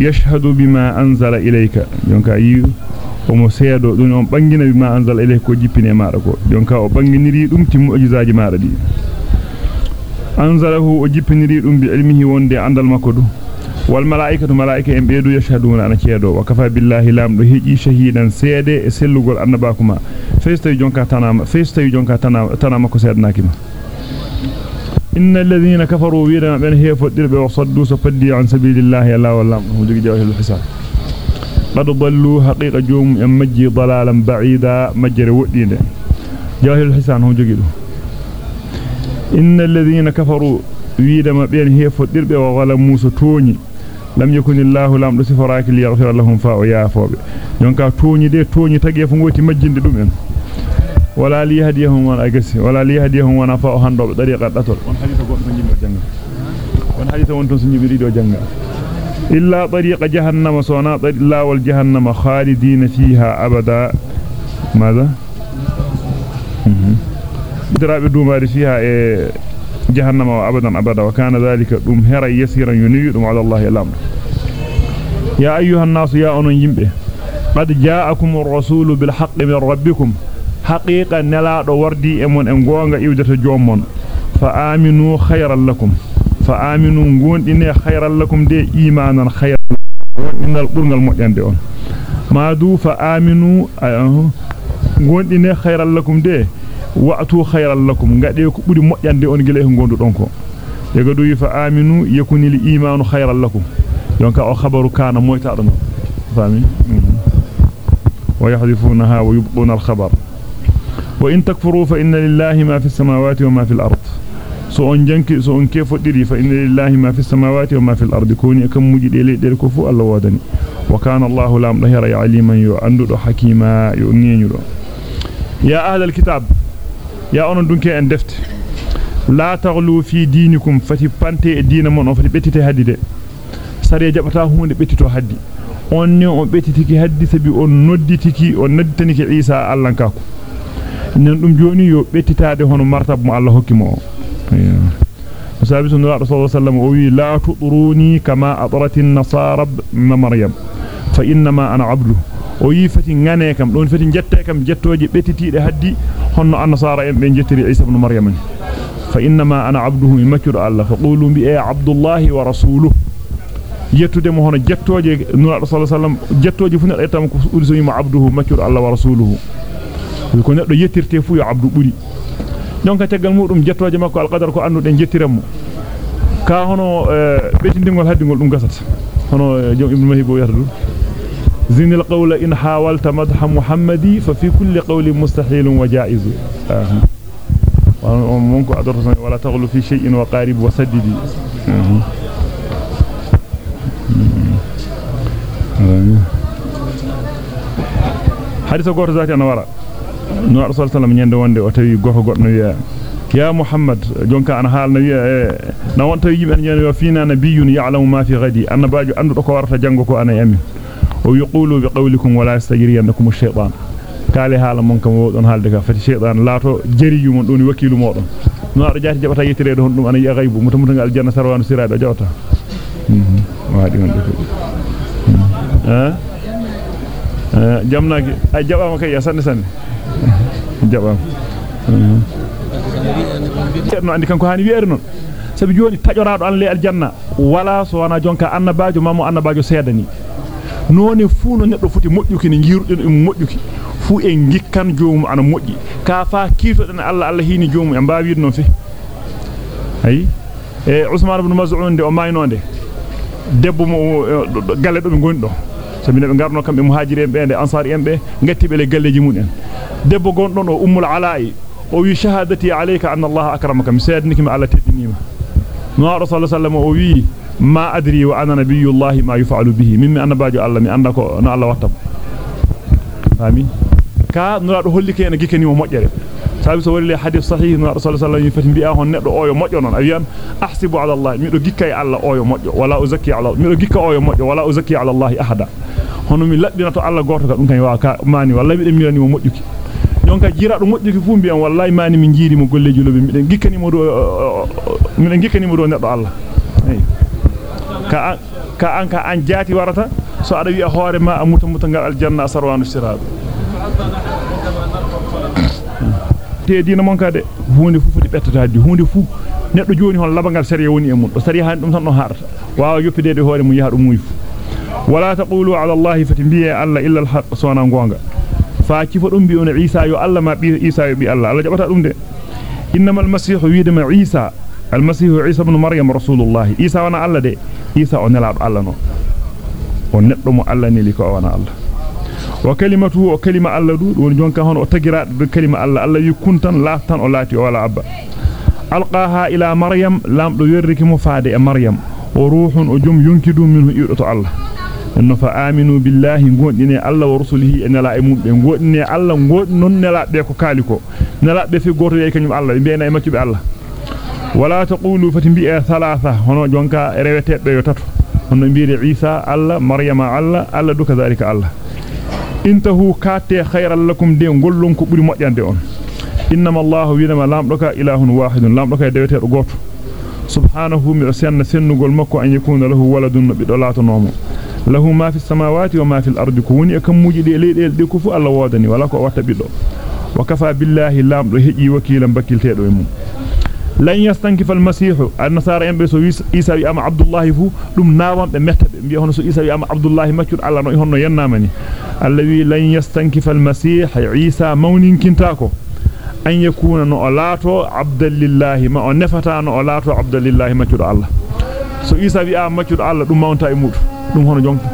Speaker 1: يشهد بما انزل اليك دونك يو omo seedo dun on bangina bi ma anzal ilayka ko jippine maada ko donka o banginiri dum ti mu'jizaaji maada di anzalahu o jippiniri dum bi ilmihi wonde andal makko du wal malaa'ikatu malaa'ika en beedu yashhaduna ana ceedo wa kafa billahi lamdo heji shahidan seede e sellugol annabakuma فيستي جونكا تنام فيستي جونكا تنام تنام كسيدناكما إن الذين كفروا بينا من هي فدرب وصدوا سفدي عن سبيل الله يلا ولا وجي جواه الحساب قد ضلوا حقيقة جوم يمجي ضلالا بعيدا مجري ودين جواه الحسان هم جوجي إن الذين كفروا بينا من هي فدرب وظلموا ستوني لم يكن الله لم يصف راك ليغفر لهم فاويا فوب دونك توني دي توني تاغي فوغوتي ماجين دي دومن ولا ليهديهم ولا اغسي ولا ليهديهم وانا فاو هاندوب طريقه داتول وان حديثه وان تونس نيبي ريدو جانغا الا طريق جهنم سونا طريق لا والجهنم خالدين فيها ابدا ماذا درابي دوماري فيها إيه، جهنم وأبدا أبدا وكان ذلك دم هرا يسيرا ينيدم على الله الأمر يا أيها الناس يا أنون يمبه قد جاءكم الرسول بالحق من ربكم حقيقا نلا دو وردي أمون غونغا إيودة جومون فآمنوا خيرا لكم فآمنوا نقول إن خيرا لكم دي إيمانا خيرا من القرن المؤيان دي ما دو فآمنوا آه، نقول إن خيرا لكم دي wa'tu khayran lakum ngade ko buri mojjande on gele e gondu don ko e gadu yifa aminu yakunil imanu khayran lakum donc o khabaru kana moyta dum fami wa yahdifunaha wa yubquna al khabar wa in takfuru fa inna lillahi ma fi samawati wa ma fi al ard so on janki so on kefo diri fa inna lillahi ma fi samawati wa ma fi al ard kuni kam muji de leedel ko fu Allah wadani wa kana Allahu lam dahira aliman yu andudo hakima yu ngenyudo ya ahlal kitab ya onon dunke en defte la taglu fi dinikum fati pante e dina mon on fati bettite haddi de sare jabata hunde bettito haddi on ne on bettitiki haddi sabi on nodditiki on nodditaniki Isa allankako nen dum joni yo bettitade hono martab mo Allah hokkimo o sabi sunna rasulullah sallallahu o wi la tudruni kama atratin nasara ma maryam fa inma ana abdu o yi fati ngane kam don fati jette kam jettoje bettitiide haddi أنا النصارى من جتري عيسى بن مريم فإنما أنا عبده من مكر الله فقولوا بي إيه عبد الله ورسوله يتدم هنا جتوج نور صلى الله عليه وسلم جتوج فن الأيتام كورسوني ما عبده مكر الله ورسوله يكون هذا يتر تفو يا عبد بري دونك تجعل مورم جتوج ما قال قدر كأنه دين جتيرم كهنو آه، بيتندم والهدم والدم قصت هنو آه، جم ابن مهيب ويردو زين القول إن حاولت مدح محمدي ففي كل قول مستحيل وجائز آه. ممكن أدرس ولا تغلو في شيء وقارب وسددي آه. حديث غور ذاتي أنا وراء نور رسول الله من يند وند وتوي غوه غدنو يا يا محمد جونكا أنا حال نبي إيه. نوانتو يجيب أن فينا نبي يعلم ما في غدي أنا باجو أندو تكو ورطة جنغو كو أنا يمي ويقولوا بقولكم ولا يستجرينكم الشيطان قال حالا منكم ودون حالدك فتي شيطان لاتو جريو من دون وكيل مودون نار جاتي جبتا يتريده هون دum انا يغيب متمتن الجنه سروان سيراد جوتا وادي هون ها jamnaaki ay jabaama kay ya sanne sanne jabaama no andi kanko hani wi'ere non sabi joni tajoraado an le aljanna wala so wana jonka annabaajo mamu annabaajo seedani noone fu no neddo foti mojjuki ne jiirudin dum mojjuki fu en gikkan joomu ana mojji ka fa kiitoden Allah Allah hini joomu en baawir non fe ay e Usman ibn Maz'un de o maynonde debbo mo galle do be goni do sabina be garno kambe muhajire be de ansar embe ngatti be le galleji mun en debbo gondon o ummul alaa'i o wi shahadati alayka anna Allah akramaka mi sedniki mi Allah teddinima no rasul sallallahu alaihi wasallam o wi ما أدري وأنا نبي الله ما يفعل به مما أنا باجي الله مي أنك أنا الله وطب فاهمي كا نرد هولي كي أنا جي كني ومجر سالب سوري لي حديث صحيح نرد صلى الله عليه وسلم يفتن بي أهون نرد أوي مجر أيام أحسب على الله مي رجي كي الله أوي مجر ولا أزكي على مي رجي كي أوي مجر ولا أزكي على الله أحدا هنو مي لب بنا تو الله قرط كن كي واقع ماني والله بدي مي رني ومجر يوم كجيرة رمجر في فم بي أن والله ماني من جيري مقول لي جلبي مي رجي كني مرو مي رجي كني مرو نرد الله ka ka an ka an jaati warata so ada wi'a hoore ma amuta muta ngal aljanna sarwanu sirab te dina mon kade hunde fu fudi bettataadi hunde fu neddo joni hon labangal sariya woni e mun do sariya han dum tan no harata waawa yoppidede hoore mun yaha dum muyfu wala taqulu ala allahi fatimbiya alla illa alhaq sona gonga fa kifo dum bi on isa yo alla ma bi isa yo bi alla alla jabata dum de innamal masih wiidama isa المسيح عيسى بن مريم رسول الله عيسى وانا الله دي عيسى وانا الله نو اون الله ني ليكو وانا الله وكلمته وكلمه الله دو ون جونكا هون او تغيرا كلمه الله الله يكون تن لا تن او لاتي ولا ابا القاها الى مريم لام دو يركي مفادي مريم وروح وجم ينكد منه يدتو الله انه فامنوا بالله غودني الله ورسله ان لا امم غودني الله غود نون نلا بكو كاليكو نلا بفي غوري كنم الله بينا مكيب الله ولا تقولوا فتنبئ ثلاثه هنا جونكا ريوتيب بيو تاتو هنا مبيري عيسى الله مريم الله الله دوك ذلك الله انته كات خير لكم دي غولون كو بري مودياندي اون انما الله وينما لام دوكا اله واحد لام دوكا ديوتيب غوتو سبحانه ومعسن سن غول مكو ان يكون له ولد بدولات نوم له ما في السماوات وما في الارض كون موجي دي لي دي كفو الله ودني ولا كو واتا بيدو وكفى بالله لام دو هجي وكيلا بكيلتيدو lan yastankifa almasihu annasara en be so isa wi am abdullah fu dum nawam be metta be biya hono so isa wi am abdullah maccud alla no honno yennamani allawi lan yastankifa almasih isa mawnin kintako an yakuna no alato abdallillahi ma on nefata no alato abdallillahi maccud alla so isa wi am maccud alla dum mawnta e mudu dum hono jonki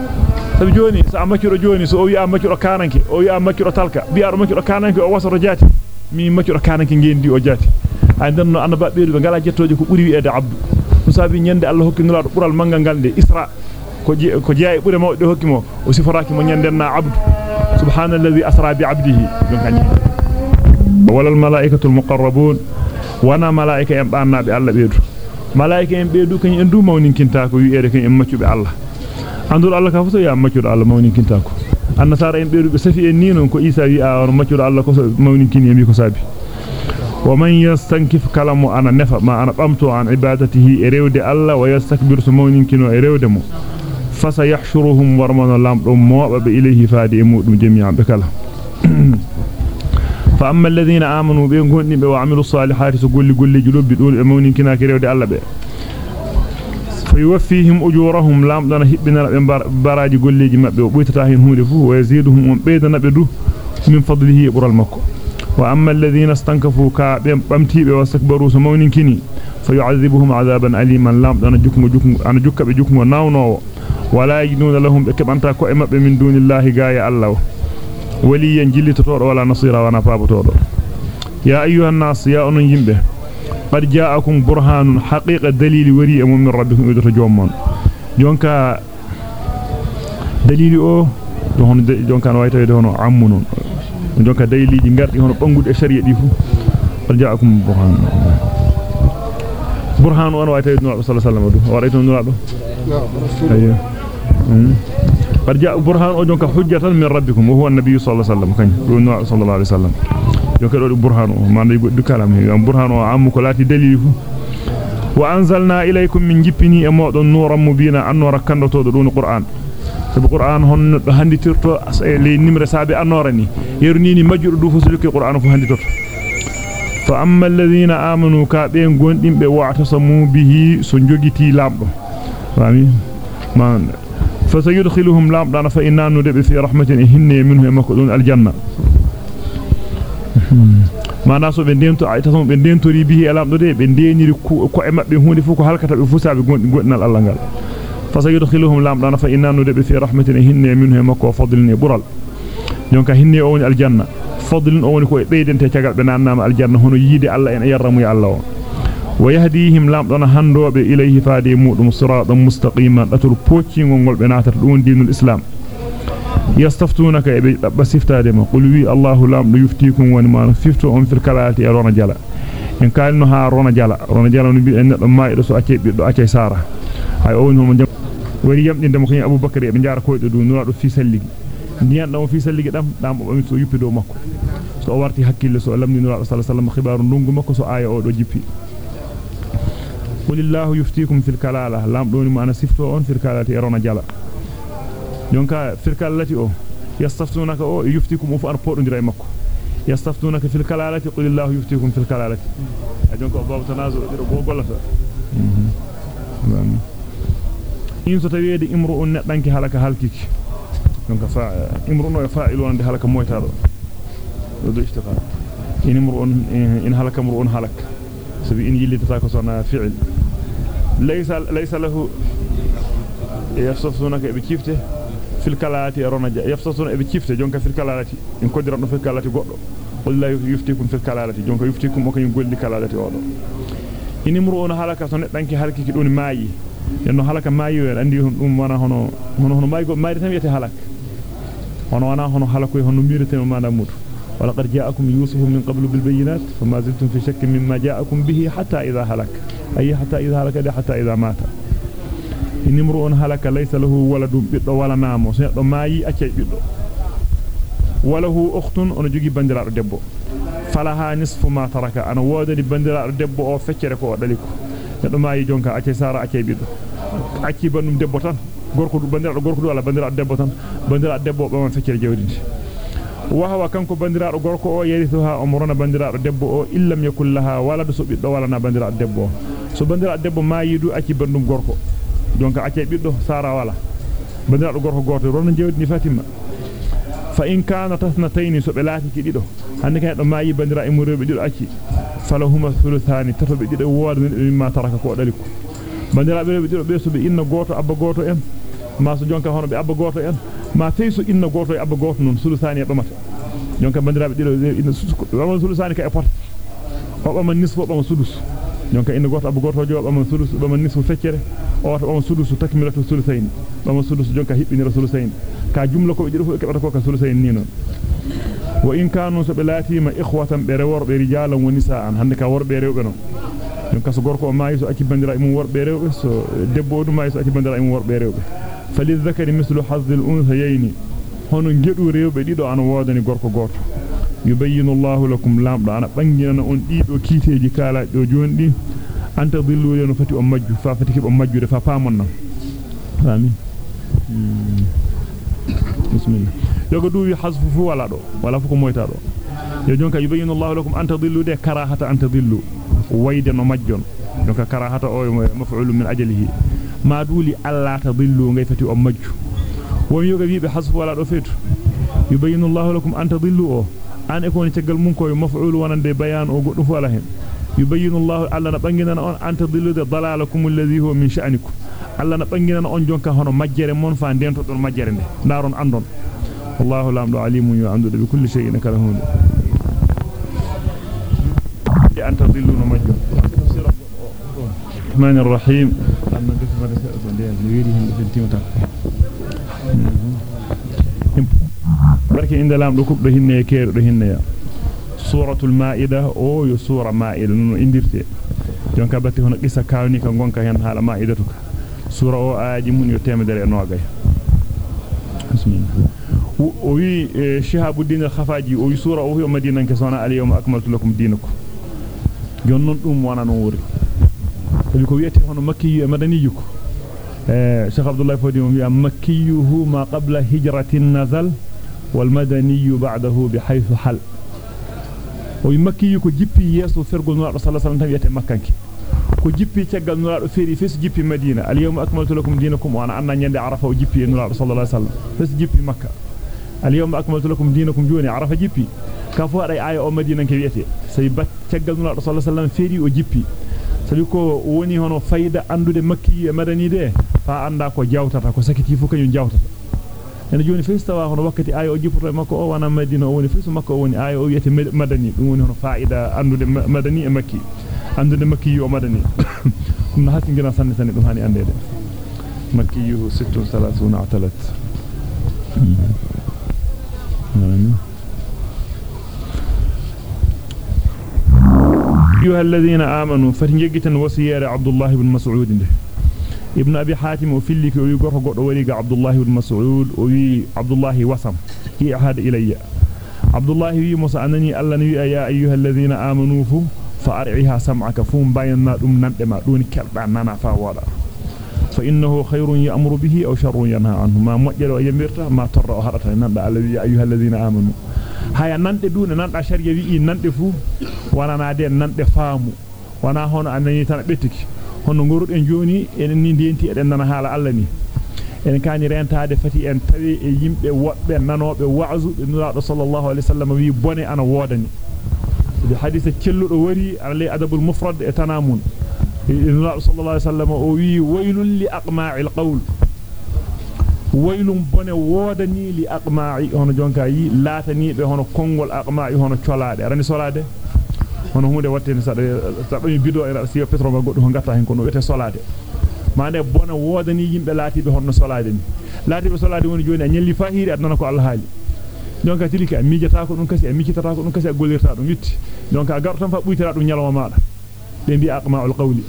Speaker 1: sabi joni so amakiro joni so o wi amakiro kananke o wi amakiro talka bi aro makiro kananke o waso rojati mi makiro kananke ngendi o jati aden no annaba be be gala jettoje ko buri wi'ede abdu musabi nyande Allah hokkinura do bural mangal galde isra ko ko jeya e bure mawdo hokkimo o siforaki mo nyandenna abdu subhanallazi asra bi abdihi don kanyi wala al malaikatu al muqarrabun wana malaika en banna be Allah beedu malaika en beedu kany en du mawninkinta ko wi'ede kany en maccube Allah andur Allah ka fuso ya maccudo Allah mawninkinta ko annasara en beedu be safi en ni non ko isa wi'a on maccudo Allah ko mawninkini mi ko sabi ومن يستنكف كلام أنا نفا ما أنا بأمتو عن عبادته إريود الله ويستكبر سمونين كنو إريود مو فسيحشرهم ورمان اللام أمو اليه فادي أمودهم جميعا بكلا فأما الذين آمنوا بهم بي وعملوا الصالحات سقول قل جلوب بدون أمونين كنا كريود الله بي فيوفيهم أجورهم لام دانا هبنا براج قل لي جمع بيتتاهين هون فو ويزيدهم بيدنا بدو من فضله برالمكو وأما الذين استنكفوا كابم بمتيب واستكبروا سمون كني فيعذبهم عذابا أليما لام أنا جك بجكم وناو ولا يجدون لهم بكب أنت كأم من دون الله جاي الله ولي ينجل تطور ولا نصير وانا فاب تطور يا أيها الناس يا أن يمبه قد جاءكم برهان حقيقة دليل وريء من ربكم إذا تجومون جونكا دليل أو دهون جونكا نوايته دهون عمون jonka dayliji gardi hono bangude e sharia di fu qad ja'akum burhan burhan wa rawaita ibn sallallahu alaihi wasallam wa rawaita ibn abdu ayyo qad ja'a burhan o jonka hujjatan min rabbikum wa huwa an-nabiy sallallahu alaihi wasallam kan ibn sallallahu alaihi wasallam jonka do burhan o man day goddu kalam he burhan o am ko lati dalili fu wa anzalna ilaykum min jippini e modon nuran mubina anno rakkandoto do dun qur'an sabu qur'an hon do handitirto le nimre sabe anore ni yernini majjuru du fusuluki qur'an fu handitorto fa amma alladhina amanu ka be gondimbe wa'tasamu bihi so jogiti lamdo fami man fa sayudkhiluhum lamdan fa innanu de fi rahmatin hinne minhu makudun aljanna mana so be dento ay tasom be dentori bihi lamdo de be deniri ko e mabbe hunde fu ko halkata be fusabe gondi gondinal Allah ngal فسيدخلهم لامرنا فإنا ندب في رحمتنا هن منهم مكو فضلن برال يونك هن أون الجنة فضل أون كو بيدن تتقل بنانا مع الجنة هنو يدي الله إن يرمو يا الله ويهديهم لامرنا هنرو بإليه فادي مؤلم صراطا مستقيما لتر بوكين ونقل بناتر دون دين الإسلام يستفتونك بس افتادما قلوا الله لام يفتيكم ونما فيفتون في الكلات يرون جلا إن كان نهار رون جلا رون جلا نبي أن ما يرسو أكي بيدو أكي سارة ay o woni mo jam wari yamdinde mo kany abubakar e be jaara koydo du nuraado fi salligi niyan dum fi salligi dam dam o so yuppi do makko so o warti hakkille so lamni nuraado sallallahu alaihi wasallam khibaru ndungu makko so aya o do jippi qulillahu yuftikum fil kalala lam doni mo ana sifto on fil kalati erona jala jonka fil kalati o yastaftunaka o yuftikum fu ar podondira e makko yastaftunaka fil kalalati qulillahu yuftikum fil kalalati jonka o babu tanazo do go gollata in so taweede imru'un neddanki halaka halkiki donc fa imru'un wa fa'ilun ande halaka moytaado do istifa in imru'un in halaka imru'un halaka sabi in yilli tata ko sona fi'il laysa laysa lahu yafsasunaka bi kifte fil kalati rona yafsasuna bi kifte jonka fil kalati in kodiran do fil kalati goddo wallahi yuftikum fil kalati jonka yuftikum o kany golli kalati odo in imru'un halaka so neddanki halkiki doni maayi yenno halaka mayu wer andi hon dum wana hono hono hono maygo mayri tam yete halak hono wana hono halako hono mirete ma na mutu wala qad ja'akum yusuf min qablu bil bayinat fama zaltum fi shakkin mimma ja'akum bihi hatta idha halak ay hatta idha halaka hatta idha mata in imru'un halaka laysa lahu waladun biddo wala namo se do mayi acce biddo wala hu ukhtun on jogi bandiraado debbo falaha nisfu ma taraka ana wodani bandiraado debbo o feccere ko daliko do maayi jonka acce sara acce biddo acci bandum debbo tan gorko du bandiraado gorko du wala bandiraado debbo tan bandiraado debbo be man feccere jawdindi wa hawa kanko bandiraado gorko o yarithuha umrona bandiraado debbo o illam yakul laha waladu so biddo wala na bandiraado debbo so bandiraado debbo maayi du acci bandum gorko jonka acce biddo sara wala bandiraado gorko goto rono jawdindi fatima fa in kana tasnatayn so be laati dido hande kay do mayi bandira e murebe dido acci falahuma thuluthani tato be dido wodde mimma taraka ko daliko bandira be dido be so be inna goto abba goto en ma so jonka hono be abba goto en ma fey so inna goto e abba goto non thuluthani e domata jonka bandira be dido inna thuluthani ka e pot o bama nisfo bama sudus jonka inde goto abu goto jo bama sulus bama nisfu feccere o wata bama sulusu takmilatu sulusayn bama sulusu jonka hibbini rasulusayn ka jumla ko be jidu ko kebata ko ka sulusayn ni non wa in kanu sabilati ma ikhwatan be reworbe rijalan wa nisaan hande ka worbe rewbe non jonka so gorko o maayi so acci bandira mum worbe rewbe so debbo du maayi so acci bandira mum worbe rewbe falil zakari mislu hazzil unthayayn hono gedu rewbe dido an wodani gorko goto yubayyinu Allahu lakum lamdo ana banginana on dido kiteji kala do jondi anta dillu leno fati on majju fa fati kibo majjude fa famonna amin bismillah yogo duwi hasfu fu wala do wala fu ko moyta do yo jonka yubayyinu Allahu lakum anta dillu de karahata anta dillu wayde no majjon donc karahata o maf'ul min ajalihi ma duli alla tadillu ngay fati on majju won yoga wiibe hasfu wala do fetu yubayyinu Allahu lakum anta dillu o an e ko woni tegal mun ko maf'ul wonande bayan o goddo fu ala hen yubayyinu Allah alla na banginana on anta dillude dalalakum alladhi huwa min sha'nikum alla na banginana on jonka hono majjere mon fa dento don majjere nde daron andon wallahu lamdu alimun yu'amdu bi kulli shay'in kalahun ya anta dilluna majjum الرحمن الرحيم أما قسم رسالة وليه لويلهم بسنتيمتك barki inda lam do kubdo hinne keer do hinne suratul maida o yo sura maida no indirte jonka batti hono qissa kawni ka gonka hen hala maida to sura o aaji mun yo temedere e nogay o wi shihabuddin al-khafaji o wi sura o wi madina ke sona al-yawma akmaltu lakum dinakum non dum wana non wori tabi ko wiete hono makki e madani yuko eh shekh abdullah fodi mo wi makki yu ma qabla hijratin nazal والمدني بعده بحيث حل ويمكي يكو جيبي يسو فرغو نوار صلى الله عليه وسلم يتي مكانكي ko jippi ceggal nulaado feri fes jippi madina al yawma akmaltu lakum dinakum wa ana anna nyande arafa o jippi nulaado sallallahu alaihi wasallam fes jippi makka al yawma akmaltu lakum dinakum joni arafa jippi ka fu aday aya o madina ke wiete sey bat ceggal nulaado sallallahu alaihi wasallam feri o jippi sabi ko woni hono fayda andude makki e madani de fa anda ko jawtata ko sakiti fu kanyum jawtata en joni fi stawa hono wakkati aya o jippoto makko o wana madina o woni fi makko o woni aya o wiyete madani dum woni hono faida andude madani e makki andude makki yo madani dum hasi ngina sanne sanne dum hani andede makki yuhu 36 atalat أيها الذين آمنوا فتنجيكتا وسيارة عبد الله بن مسعود ده ibn abi hatim o filliki o wi gorko goddo wari ga abdullah ibn mas'ud o wi abdullah wasam ki ahad ilayya abdullah wi musa anani alla ni ya ayyuhal ladhina amanu fu fa sam'aka fum bayanna dum nambe ma doni kelda nana fa wada fa innahu khayrun ya'muru bihi aw sharrun yanha anhu ma mojjalo yamirta ma torra o hadata nanda alla ya ayyuhal ladhina amanu haya nande dune nanda shariya wi nande fu wana nade nande faamu wana hono anani tan betiki hono goruɗen joni enen ni ndenti eden nana haala alla ni enen kaani rentaade fati en tawi e yimɓe woɓɓe nanoɓe wa'zu be nuraaɗo sallallahu alaihi wasallam wi bone ana wodani de hadith celluɗo wari ala lay adabul mufrad e tanamun nuraaɗo sallallahu alaihi wasallam o wi waylul li aqma'il qawl waylum bone wodani li aqma'i hono jonka yi latani be hono kongol aqma'i hono colaade arani solade hono hunde watte ne sada sada mi bido era si petro ba goddo ngata hen ko no wete solade mande bona wodani yimbe latibe honno solade ni latibe solade woni joni a nyelli fahiri adnana ko allah haali donc a tilika mijata ko dum kasi a mijitata ko dum kasi a golirta dum witti donc a gartan fa buytira dum nyalawma maada be bi aqma'ul qawli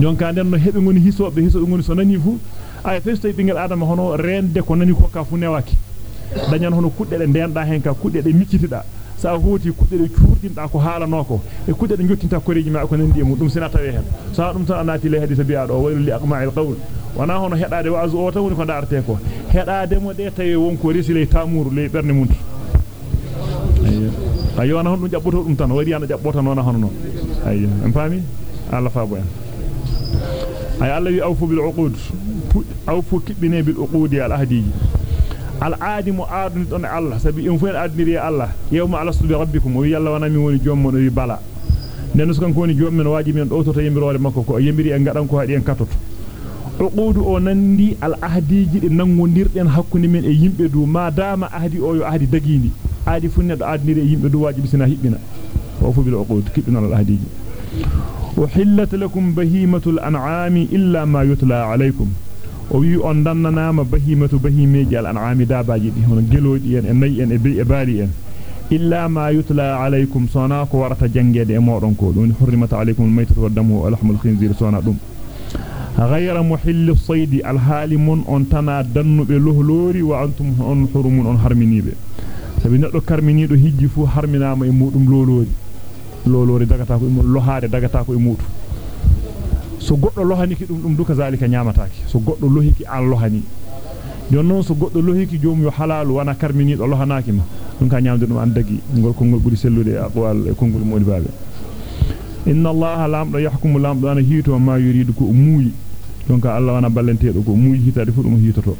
Speaker 1: donc a den no hebe ngoni hisobe hisobe ngoni so nani fu ay festay bingal adama hono rende ko nani ko ka fu newaki danyan hono kudde de ndenda hen ka kudde de miccitida sa hooti kudde de cuurdinta ko haalano ko e kudde de jottinta koriji ma ko nandi mum dum sina tawe hen sa dum tan naati le hadith bi'a do wayl li aqma'il qawl wana hono hedaade waazu o tan woni ko daarte ko hedaade mo de tawe won ko resile tamuru le berne mun ayo wana hono jabboto dum tan wari ana jabboto non hono non ayo en fami alla faabo en ay alla wi awfu bil uqud awfu kibine bil uqudi al ahdiji al aadimu aaduni don Allah sabi en fu en admiri Allah yawma alastu bi rabbikum wi yalla wana mi woni jommon wi bala nen sukan ko woni jommen waaji men do to yembirore makko ko yembiri en gadan ko hadi en katoto uqudu o nandi al ahdiji di nangondirden hakkunde men e yimbe du ma dama ahdi o yo ahdi dagindi aadi fu neddo admiri e yimbe du waaji bisina hibbina o fu bil uqud kibina al ahdiji uhillat lakum bahimatul an'ami illa ma yutla alaykum o wi on dannanaama bahimatu bahimeji al an'ami dabaji di hono geloodi en e nayi en e bey e baali en illa ma yutla alaykum sona ko warata jangede e modon ko dum hurrimat alaykum almaytatu wadamu wa lahmul khinzir sona dum ghayra muhilli as-sayd alhalimun on tana dannube lohlori wa antum on hurumun on harminibe sabi neddo karminido hijji fu harminama e mudum lolori lolori dagata ko e mudum lohaade dagata ko e mudum so goddo lohaniki dum dum duka zalika nyamataake so goddo lohiki an lohani jonnon so goddo lohiki joom yo halalu wana karmini do lohanaaki ma dum ka nyaamde dum an dagi ngol kongol buri sellude aqwal e kongol modi baabe inna allaha lamdo yahkumu lamdo ana hiito ma yuridu ko muuyi donc allah wana ballanteedo ko muuyi hitade fu dum hiitoto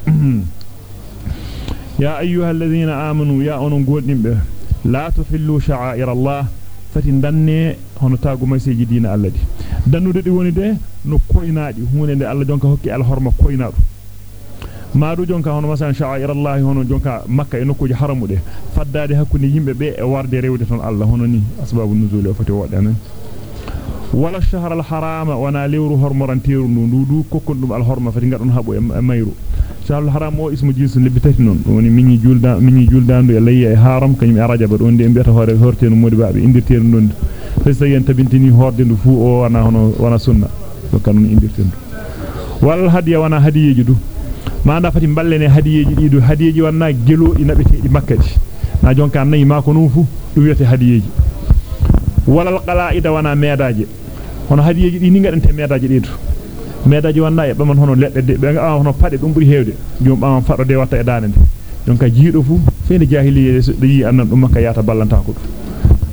Speaker 1: ya ayyuhalladhina amanu ya onon goldimbe la tuhillu sha'air allah fati danne hono taagu mayseji diina Allah di dannude di woni de no koynaadi hunde de Allah jonka hokki al horma koynaadu maadu jonka hono masan sha'airallahi hono jonka makka e nokkuji haramude faddaade hakkunde yimbe be e warde rewde ton Allah hono ni asbabun nuzul o fati wodana wala ash-shahr al-haram wana liwru hormorantiru ndu du kokkondum al horma fati ngadon habu e mayru shahr al-haram o ismu jinsu libbi tati non woni mini julda mini juldandu e layya e haram kanyum e rajaba don de e biata hore hortenu modi baabe indirtenu non fesa yen tabintini horde ndu fu o wana hono wana sunna to kanun indirtendu wal hadiya wana hadiyeji du ma anda fati ballene hadiyeji dido hadiyeji wanna gelo di nabete di makkati na jonka nayi ma ko non fu dum wiyete hadiyeji walal qala'ida wana medaje hono hadiyeji di ni ngadante medaje dido medaje wanna e baman hono ledde de be ga hono pade dum buri hewde jom baman fado de watta e daande jonka jiido fu feene jahiliye de yi annan dum makka yata ballanta ko dum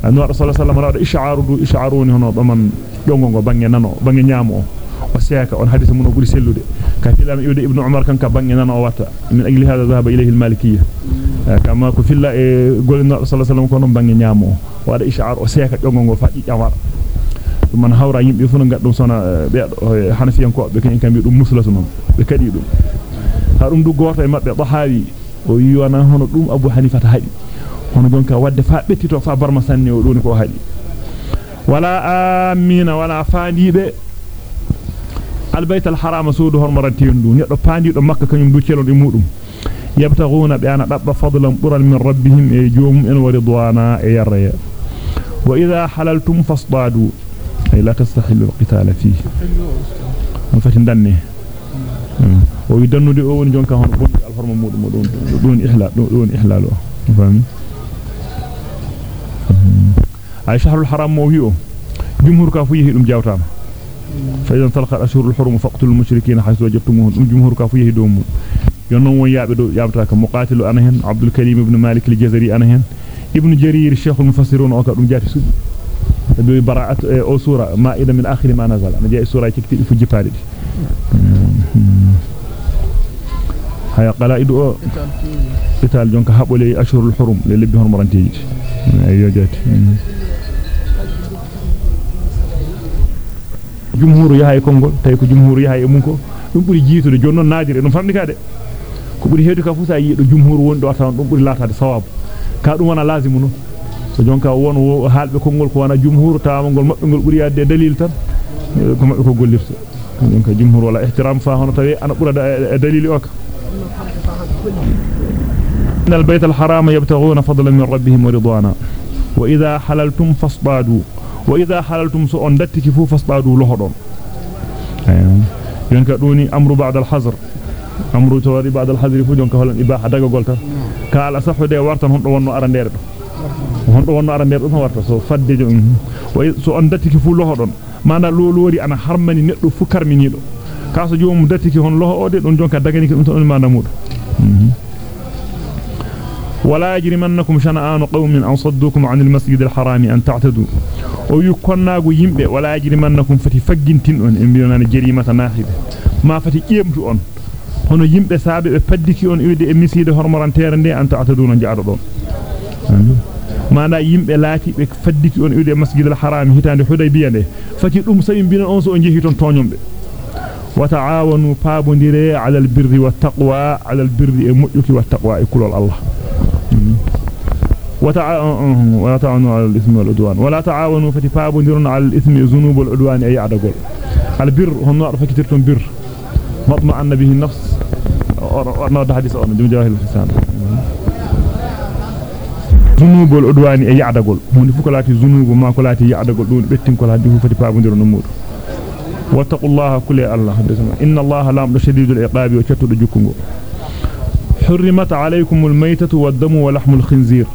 Speaker 1: annu rasul sallallahu alaihi wasallam ishaaru du ishaaruni hono baman dongongo bangi nano bangi nyaamo o seeka on hadith mun buri sellude ka filam ibnu ibnu umar kanka bangi nano wata min ajli hada dhahaba ilayhi al-malikiyya kama ku filla e golino rasul sallallahu alaihi wasallam kono bangi nyaamo wada ishaar o seeka dongongo fadi jamar man hawra yimbe fu no gaddum sona be hanafiyan ko be kan kambi dum muslatu non be kadi dum ha dum du goto e mabbe dhahawi o yiwana hono dum abu hanifa ta hadi hono jonka wadde fa bettito fa barma sanne o doni ko hadi wala amina wala faandibe albayt alharam suudu hormarantin du neddo faandido makka kanyum du celon e mudum yabtaguna bi ana dabba fadlan buran min rabbihim e joom en waridwana e yaraya wa idha halaltum fasdadu ay la tastahilu alqitala fihi on fatin danne o yidannude o woni jonka hono bondi alhorma mudum don don ihla don ihlalo fami ay shahrul haram mo wi'o jumhur ka fu yehi dum jawtama fa idan talqa ashhurul hurum faqtul mushrikeena haythu wajadtumuhum dum jumhur ka fu yehi do mun yonnon won yaabe do yabta ka muqatilu ana hen abdul karim ibn malik al-jazari ana hen ibn jarir shaykhul mufassirun o ka dum jati sudi bi bara'at o sura ma'ida min akhir ma nazala ana jey sura ci fu jipade di haya qalaidu o qital jonka habole ashhurul hurum le lebbi hormoranteji ayo jati jumhuru yaha e kongol tawi ko jumhuru yaha e mum ko dum buri jitu jiitude jonnon naadire dum famni kade ko buri heddu ka fusa yi do jumhuru woni do tan dum buri latade sawab ka dum wana lazimu no so jonka won wo halbe kongol ko wana jumhuru taamgol mabbe gol buri yadde dalil tan ko mabbe ko gollirta jonka jumhuru wala ihtiram fa hono tawi ana bura dalili ok ان البيت الحرام يبتغون فضلا من ربهم ورضوانا واذا حللتم فاصطادوا وإذا حللتم سو أن دتك فو فاصطادوا لهدون jonka doni amru ba'da al-hazr amru tawari ba'da al-hazr fu jonka holan ibaha daga golta ka ala sahude wartan hon do wonno arandere do hon do wonno arandere do warta so fadde jo so on dattiki fu loho don mana lolori ana harmani neddo fu karminido ka so jomum dattiki hon loho ode don jonka daga ni ko don mana mudo ولا يجرمنكم شنآن قوم أن صدوكم عن المسجد الحرام أن تعتدوا أو يكون ناغو ينبئ ولا يجرمنكم فتفقين تنؤن إن بيونا نجريمة ناخدة ما فتي فتئمتؤن هنو ينبئ سابق فدكيون إيدي المسجد هرمران تيرن دي أن تعتدون جعرضون ما دا ينبئ لاتي فدكيون إيدي المسجد الحرام هتان دي حدي بيان دي فتئ المسلم بينا أنسو أنجي هتون هيتون بي وتعاونوا بابو على البر والتقوى على البر المؤيك والتقوى كل الله ولا تعاونوا على الإثم والعدوان ولا تعاونوا فتفابوا فتفابندرون على الإثم ذنوب والعدوان أي قول البر هم نعرف كتيرتون بر مطمئن به النفس ورنا هذا حديث أورنا دم جواهر الحسان ذنوب والعدوان أي عدقول هون فكلاتي ذنوب وما كلاتي قول دون كل هذه فتفابوا فتفابندرون أمور واتقوا الله كل الله إن الله لا شديد العقاب وشتد جكمه حرمت عليكم الميتة والدم ولحم الخنزير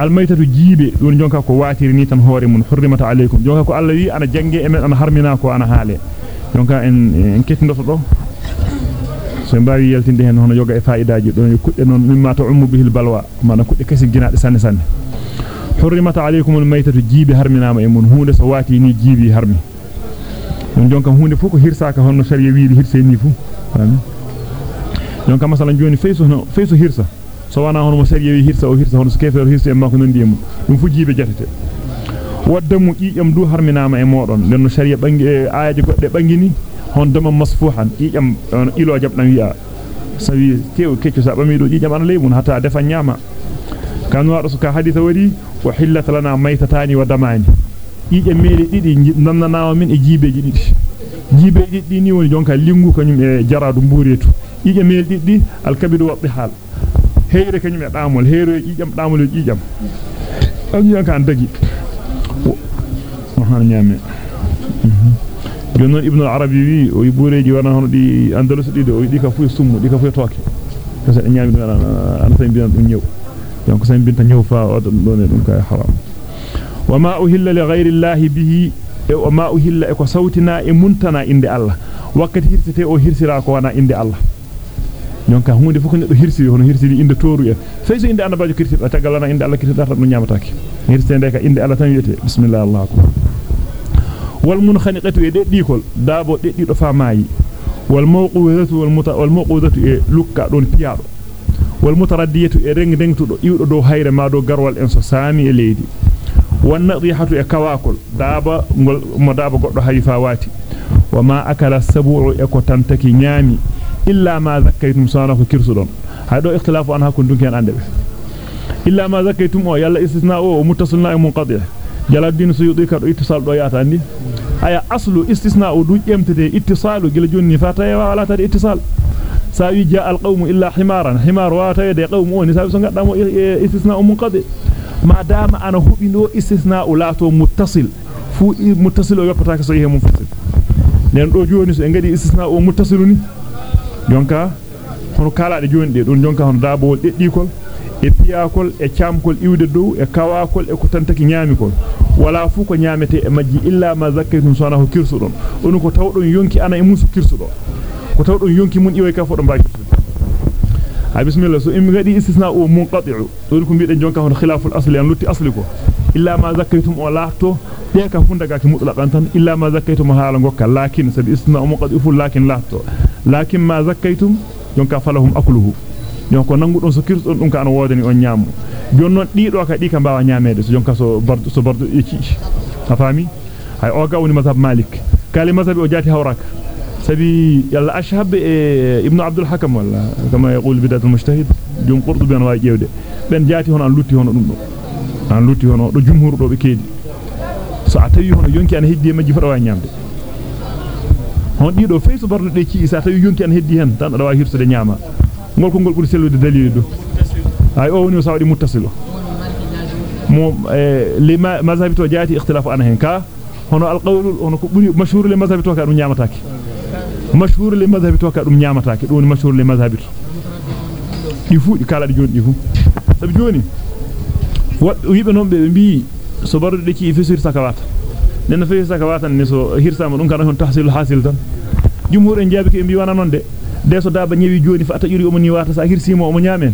Speaker 1: الميتة جيبي دون جونكا كو واتيرني تن هوري من حرمت عليكم جونكا كو الله وي انا جانغي امن انا حرمنا كو انا حالي جونكا ان ان كيتندو دو so mbaawi yaltinde hen hono yoga e faidaaji don yo kudde non mimma ta'ummu bihi albalwa mana kudde kasi ginaade sanne sanne hurrimat alaykum almaytatu jibi harminama e mun hunde so wati ni jibi harmi on jonka hunde fu ko hirsaka honno sharia wiidi hirse ni fu amin non kam masalan joni feyso no feyso hirsa so wana hono mo sariyewi hirsa o hirsa hono so kefero hirsa e makko nondi e mum dum fu jibe jatete wadda mu qiqam du harminama e modon den no shari'a bangi ayaji godde bangini hon dama masfuhan qiqam ilo jabdan wi'a sawi tew keccu sa bamido qiqam an leybun hata defa nyama kan wado suka haditha wadi wa hillat lana maytatani wa damani qiqam mele didi nannanawa min e jibeji didi jibe diddi ni woni jonka lingu kanyum e jaradu mburetu ije mel diddi alkabidu wabbi hal heyre kanyum e damol heyre ijam damol e ijam on yanka an dagi mahan nyame jonnon ibnu al-arabi wi o bureji wana hono di andalus di do di ka fu summu di ka fu toke kasa nyami dum an tan bidan dum nyew donc sen binta nyew fa o don don dum kay haram wama uhilla li ghayri allahi bihi e o ma o hilla e ko sawtina e muntana inde Allah wakkati hirsete o hirsira ko wana inde Allah nyonka hunde fu ko neddo hirsiri hono hirsiri inde toru en sey so inde annabajo kirtida tagalana inde Allah kirtida tan no nyamatake hirsende ka inde Allah tan wiete bismillah Allahu akbar wal munkhaniqatu e deddikol daabo deddido faamayi wal mawqudatu wal muta wal mawqudatu e lukka don piado wal mutaraddiyatu e reng dengtudo iwdo do hayre ma do garwal en so saami e leedi والنضيحة كواكل دابا مدابا قد حيفا واتي وما أكل السبوع إكو تنتكي نيامي إلا ما ذكيتم سانك كرسلون هذا اختلاف عنها كنتم كان عندك إلا ما ذكيتم أو يلا استثناء أو متصلنا منقطع جلال الدين سيوطي كدو اتصال دو ياتاندي aya aslu istisna o du yemtede ittisalu gila jonni fata e wala tade ittisal sa wi ja al qawmu illa himaran himar wa tayde qawmu woni sa so gadda e istisna munqadi ma dama ana hubino istisna u laato muttasil fu muttasil o yoppata ka sahih munfasil nen do joni so e ngadi istisna o muttasilu ni jonka hono kalaade joni de don jonka hono daabol deddikol e piyakol e chamkol iwde dow e kawakol e ko tantaki nyaamikol wala fu ko nyaamete e majji illa ma zakkaytum sanahu kirsudon on ko tawdon yonki ana e musu kirsudo ko tawdon yonki mun iwoy ka fodo mbaa بسم الله سو إم غادي استثناء منقطع ولكم بيد جونكا هون خلاف الأصل أن لتي أصلكو إلا ما ذكرتم ولاحتو تيكا فندقا مطلقا إلا ما ذكرتم هالا غوكا لكن سب استثناء منقطع فول لكن لاحتو لكن ما ذكرتم جونكا فلهم أكله jonko nangu don so kirton dum ka an wodani on nyaamu jonnon di do ka di ka bawa nyaamede so jonka so bardu so bardu e ci afami hay o gawni mazhab malik kali mazhab o jati سبي يلا أشهب إيه، ابن عبد الحكم ولا كما يقول بداية المجتهد يوم قرط بين واجي وده بين جاتي هنا لوتي هنا دمنا أنا لوتي هنا الجمهور ده بكيد ساعتي هنا يوم كان هدي ما جفر وانيام ده هون دي ده فيس بارل ده كي ساعتي يوم كان هدي هن تان رواه يفسد نياما مول كون كون كرسلو ده دليل ده هاي أوه نيو دي متصلو مو إيه، لما ما زابي توجاتي اختلاف أنا هنا هنا القول هنا كبري مشهور لما زابي توجاتي نياما تاكي mashhur li madhhabi to ka dum nyamata ke dum mashhur li madhhabi to di fu di kala di joni fu sab joni wiibe non be bi so barde ci fisir sakawata nenna fisir sakawata ne so hirsama dum kana hon tahsil hasil tan jumhur en jabi ke bi wana non de de so daba nyewi joni fa ata yuri o mo ni wata sa hirsimo o mo nyamen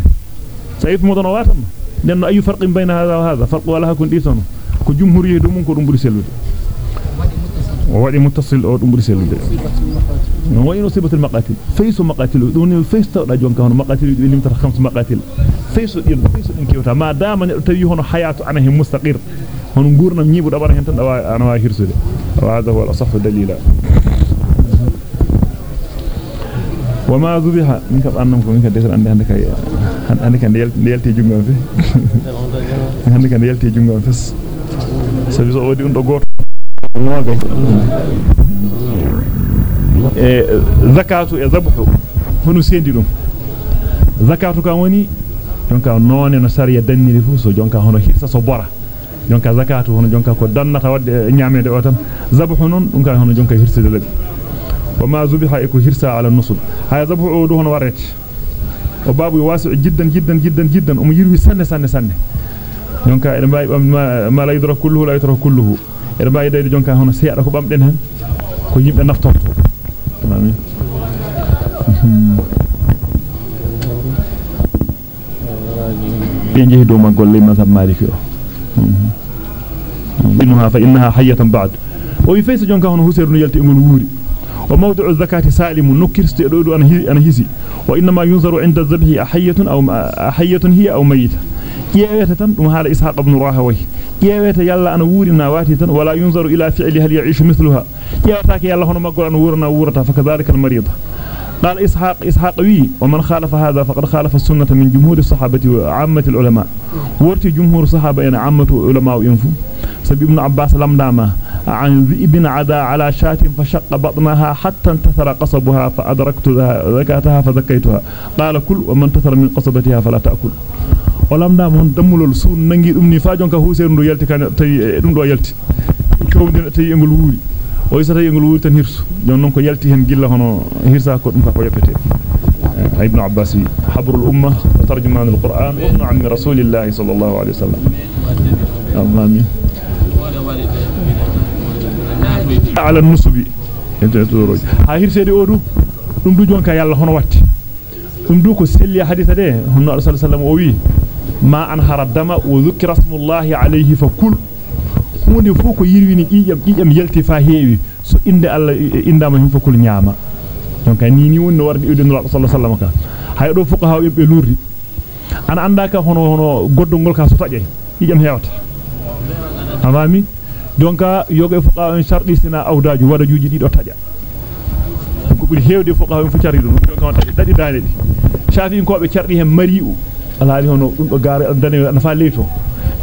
Speaker 1: sa yifu mo don watam nenno ayu farqin bayna hada wa hada farqu wala hakun disano ko jumhur yedu mun ko dum buri selude ووادي متصل او دم برسل هو نصيبه المقاتل فيس مقاتل دون فيس جون كان مقاتل اللي متر خمس مقاتل فيس دين فيس ان كيوتا ما دام تبي هون حياه انا هي مستقر هون غورنا نيبو دبر هنتن انا واهرسده وهذا هو الاصح دليلا وما ذبح منك أنمكم منك ديسر عندي عندك أي عندك عندي يل يلتي جمعة في عندك عندي يلتي جمعة بس سبيس أودي عند غور zakatu e zabhu hono sendi dum zakatu kan woni jonka noone no sariya danniri fu so jonka hono hirsa so bora jonka zakatu hono jonka ko dannata wadde nyaamede o tan zabhu non dum kan hono jonka hirsa de labi wama zubiha iku hirsa ala nusub haya zabhu o do hono warete o babu wasi jiddan jiddan jiddan jiddan um yirwi sanne sanne sanne jonka eden bayi ma la yudra kulluhu la yudra kulluhu er baawi dayde jonka hono seeda ko bamden hen ko yimbe naftorto tamam be jehi do magol le mazhab maliki o innaha fa innaha hayatan ba'd o wi faysa jonka hono huseeru yalti e ngol wuuri wa mawdu'u zakati salimun nukirste do do ana hisi wa inma yunzaru 'inda dhabhi ahiyatun aw ahiyatun hiya aw mayitun يأويت تن دم حال إسحاق بن راهوي يأويت يلا أنا وورنا واتي تن ولا ينظر إلى فعل هل يعيش مثلها يأوتاك يلا هنا ما أنا وورنا وورتا فكذلك المريض قال إسحاق إسحاق وي ومن خالف هذا فقد خالف السنة من جمهور الصحابة وعامة العلماء ورت جمهور الصحابة يعني عامة العلماء ينفوا سبي ابن عباس لم داما عن ذئب عدا على شاة فشق بطنها حتى انتثر قصبها فأدركت ذكاتها فذكيتها قال كل ومن انتثر من قصبتها فلا تأكل o lamdama hon dammulol suun nangi dum ni fa jonka huseeru ndu yalti kan tawi dum do yalti kewdina tawi engol wuuri o yisa tawi engol wuuri tan hirsu jon non ko yalti hen gilla hono hirsa ko dum ka ko yoppete ibn abbas wi habrul umma tarjuman alquran ibn ammi rasulillah sallallahu alaihi wasallam amin ala nusubi ha hirsede o du dum du jonka yalla hono watti dum du ko selli hadisa de hono rasul sallallahu alaihi wasallam o wi ما أنهر الدم وذكر اسم الله عليه فكل hunde fu ko yirwini ƴiƴam ƴiƴam yalti fa heewi so inde Allah indama hin fakul ñaama donc ni ni wonni wardi ido nura sallallahu alaihi wasallam ka hay do fuqaha yobbe lurdi an anda ka hono hono goddongol ka so taje ƴiƴam heewata amami donc yoga fuqaha en shardi sina awdaaju wada juuji dido taja ko buri heewde fuqaha en fu carri dum donc on taje dadi daane di shafi'in ko be carri hen mari'u alaali hono dum do gaare danewi nafa leyto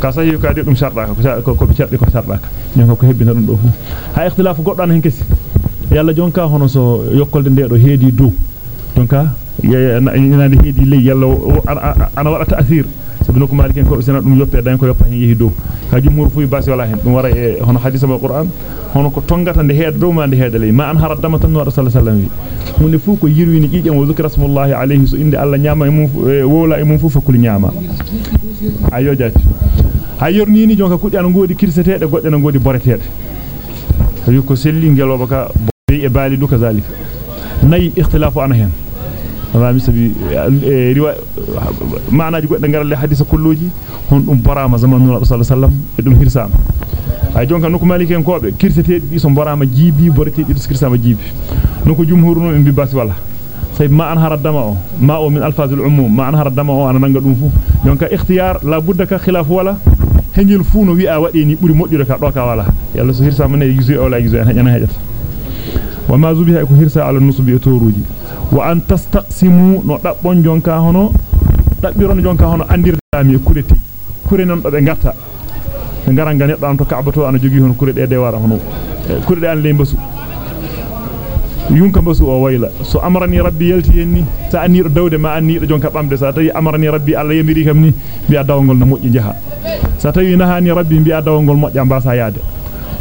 Speaker 1: ka sahi ka de dum sharda ko ko be caddi ko sharda ka nyonko ko hebbina dum do fu ha ikhtilafu goddo an hen kesi yalla jonka hono so yokkolde de do heedi do jonka ina de heedi ley yalla ana wada ta'sir sabi nokku maliken ko sena dum yoppe dañ ko yoppa hen yehi dow ka jumhur fu basi wala hen dum wara e hono hadisa ba qur'an hono ko tongata de heed dow ma de heedale ma an harad dama tan wa rasul sallallahu alaihi wasallam hunde fu ko yirwini jijem wa zikra smullahi alaihi so inde alla nyama e mum wowla e mum fu fakul nyama ayo jatti hayornini jonka kudi an godi kirsetede godde an godi boretede ko selli ngeloba ka be e bali du kazalika nay ikhtilafu ana hen maami sabi riwa maanaaji godde ngaralle hadisa kolloji hon dum borama zamanu rasul sallallahu alaihi wasallam e dum hirsama ay jonka nokku maliki en koobe kirsetedi di so borama jibi boretedi di so kirsama jibi nokku jumhuru no bi basi wala say ma anhara dama o ma o min alfazul umum ma anhara dama o ana nanga dum fu jonka ikhtiyar la budda ka khilaf wala hengil fu no wi'a wadeni buri moddude ka do ka wala yalla so hirsama ne yuzi o la yuzi ana hejata وما زبها كهرسا على النصب يتوروجي وأن تستقسموا نطبون جونكا هنا تبيرون جونكا هنا أندير دامي كوريتي كورينن بنغرتا ngaran ngani daan to kaabato ana jogi hon kurede de wara hono kurede an lembasu yunka basu o wayla so amrani rabbi yalti yenni sa aniro dawde ma aniro jonka bamde sa tawi amrani rabbi alla yemiri kam ni bi'a dawgol na mojji jaha sa tawi nahani rabbi bi'a dawgol mojja mbasa yaade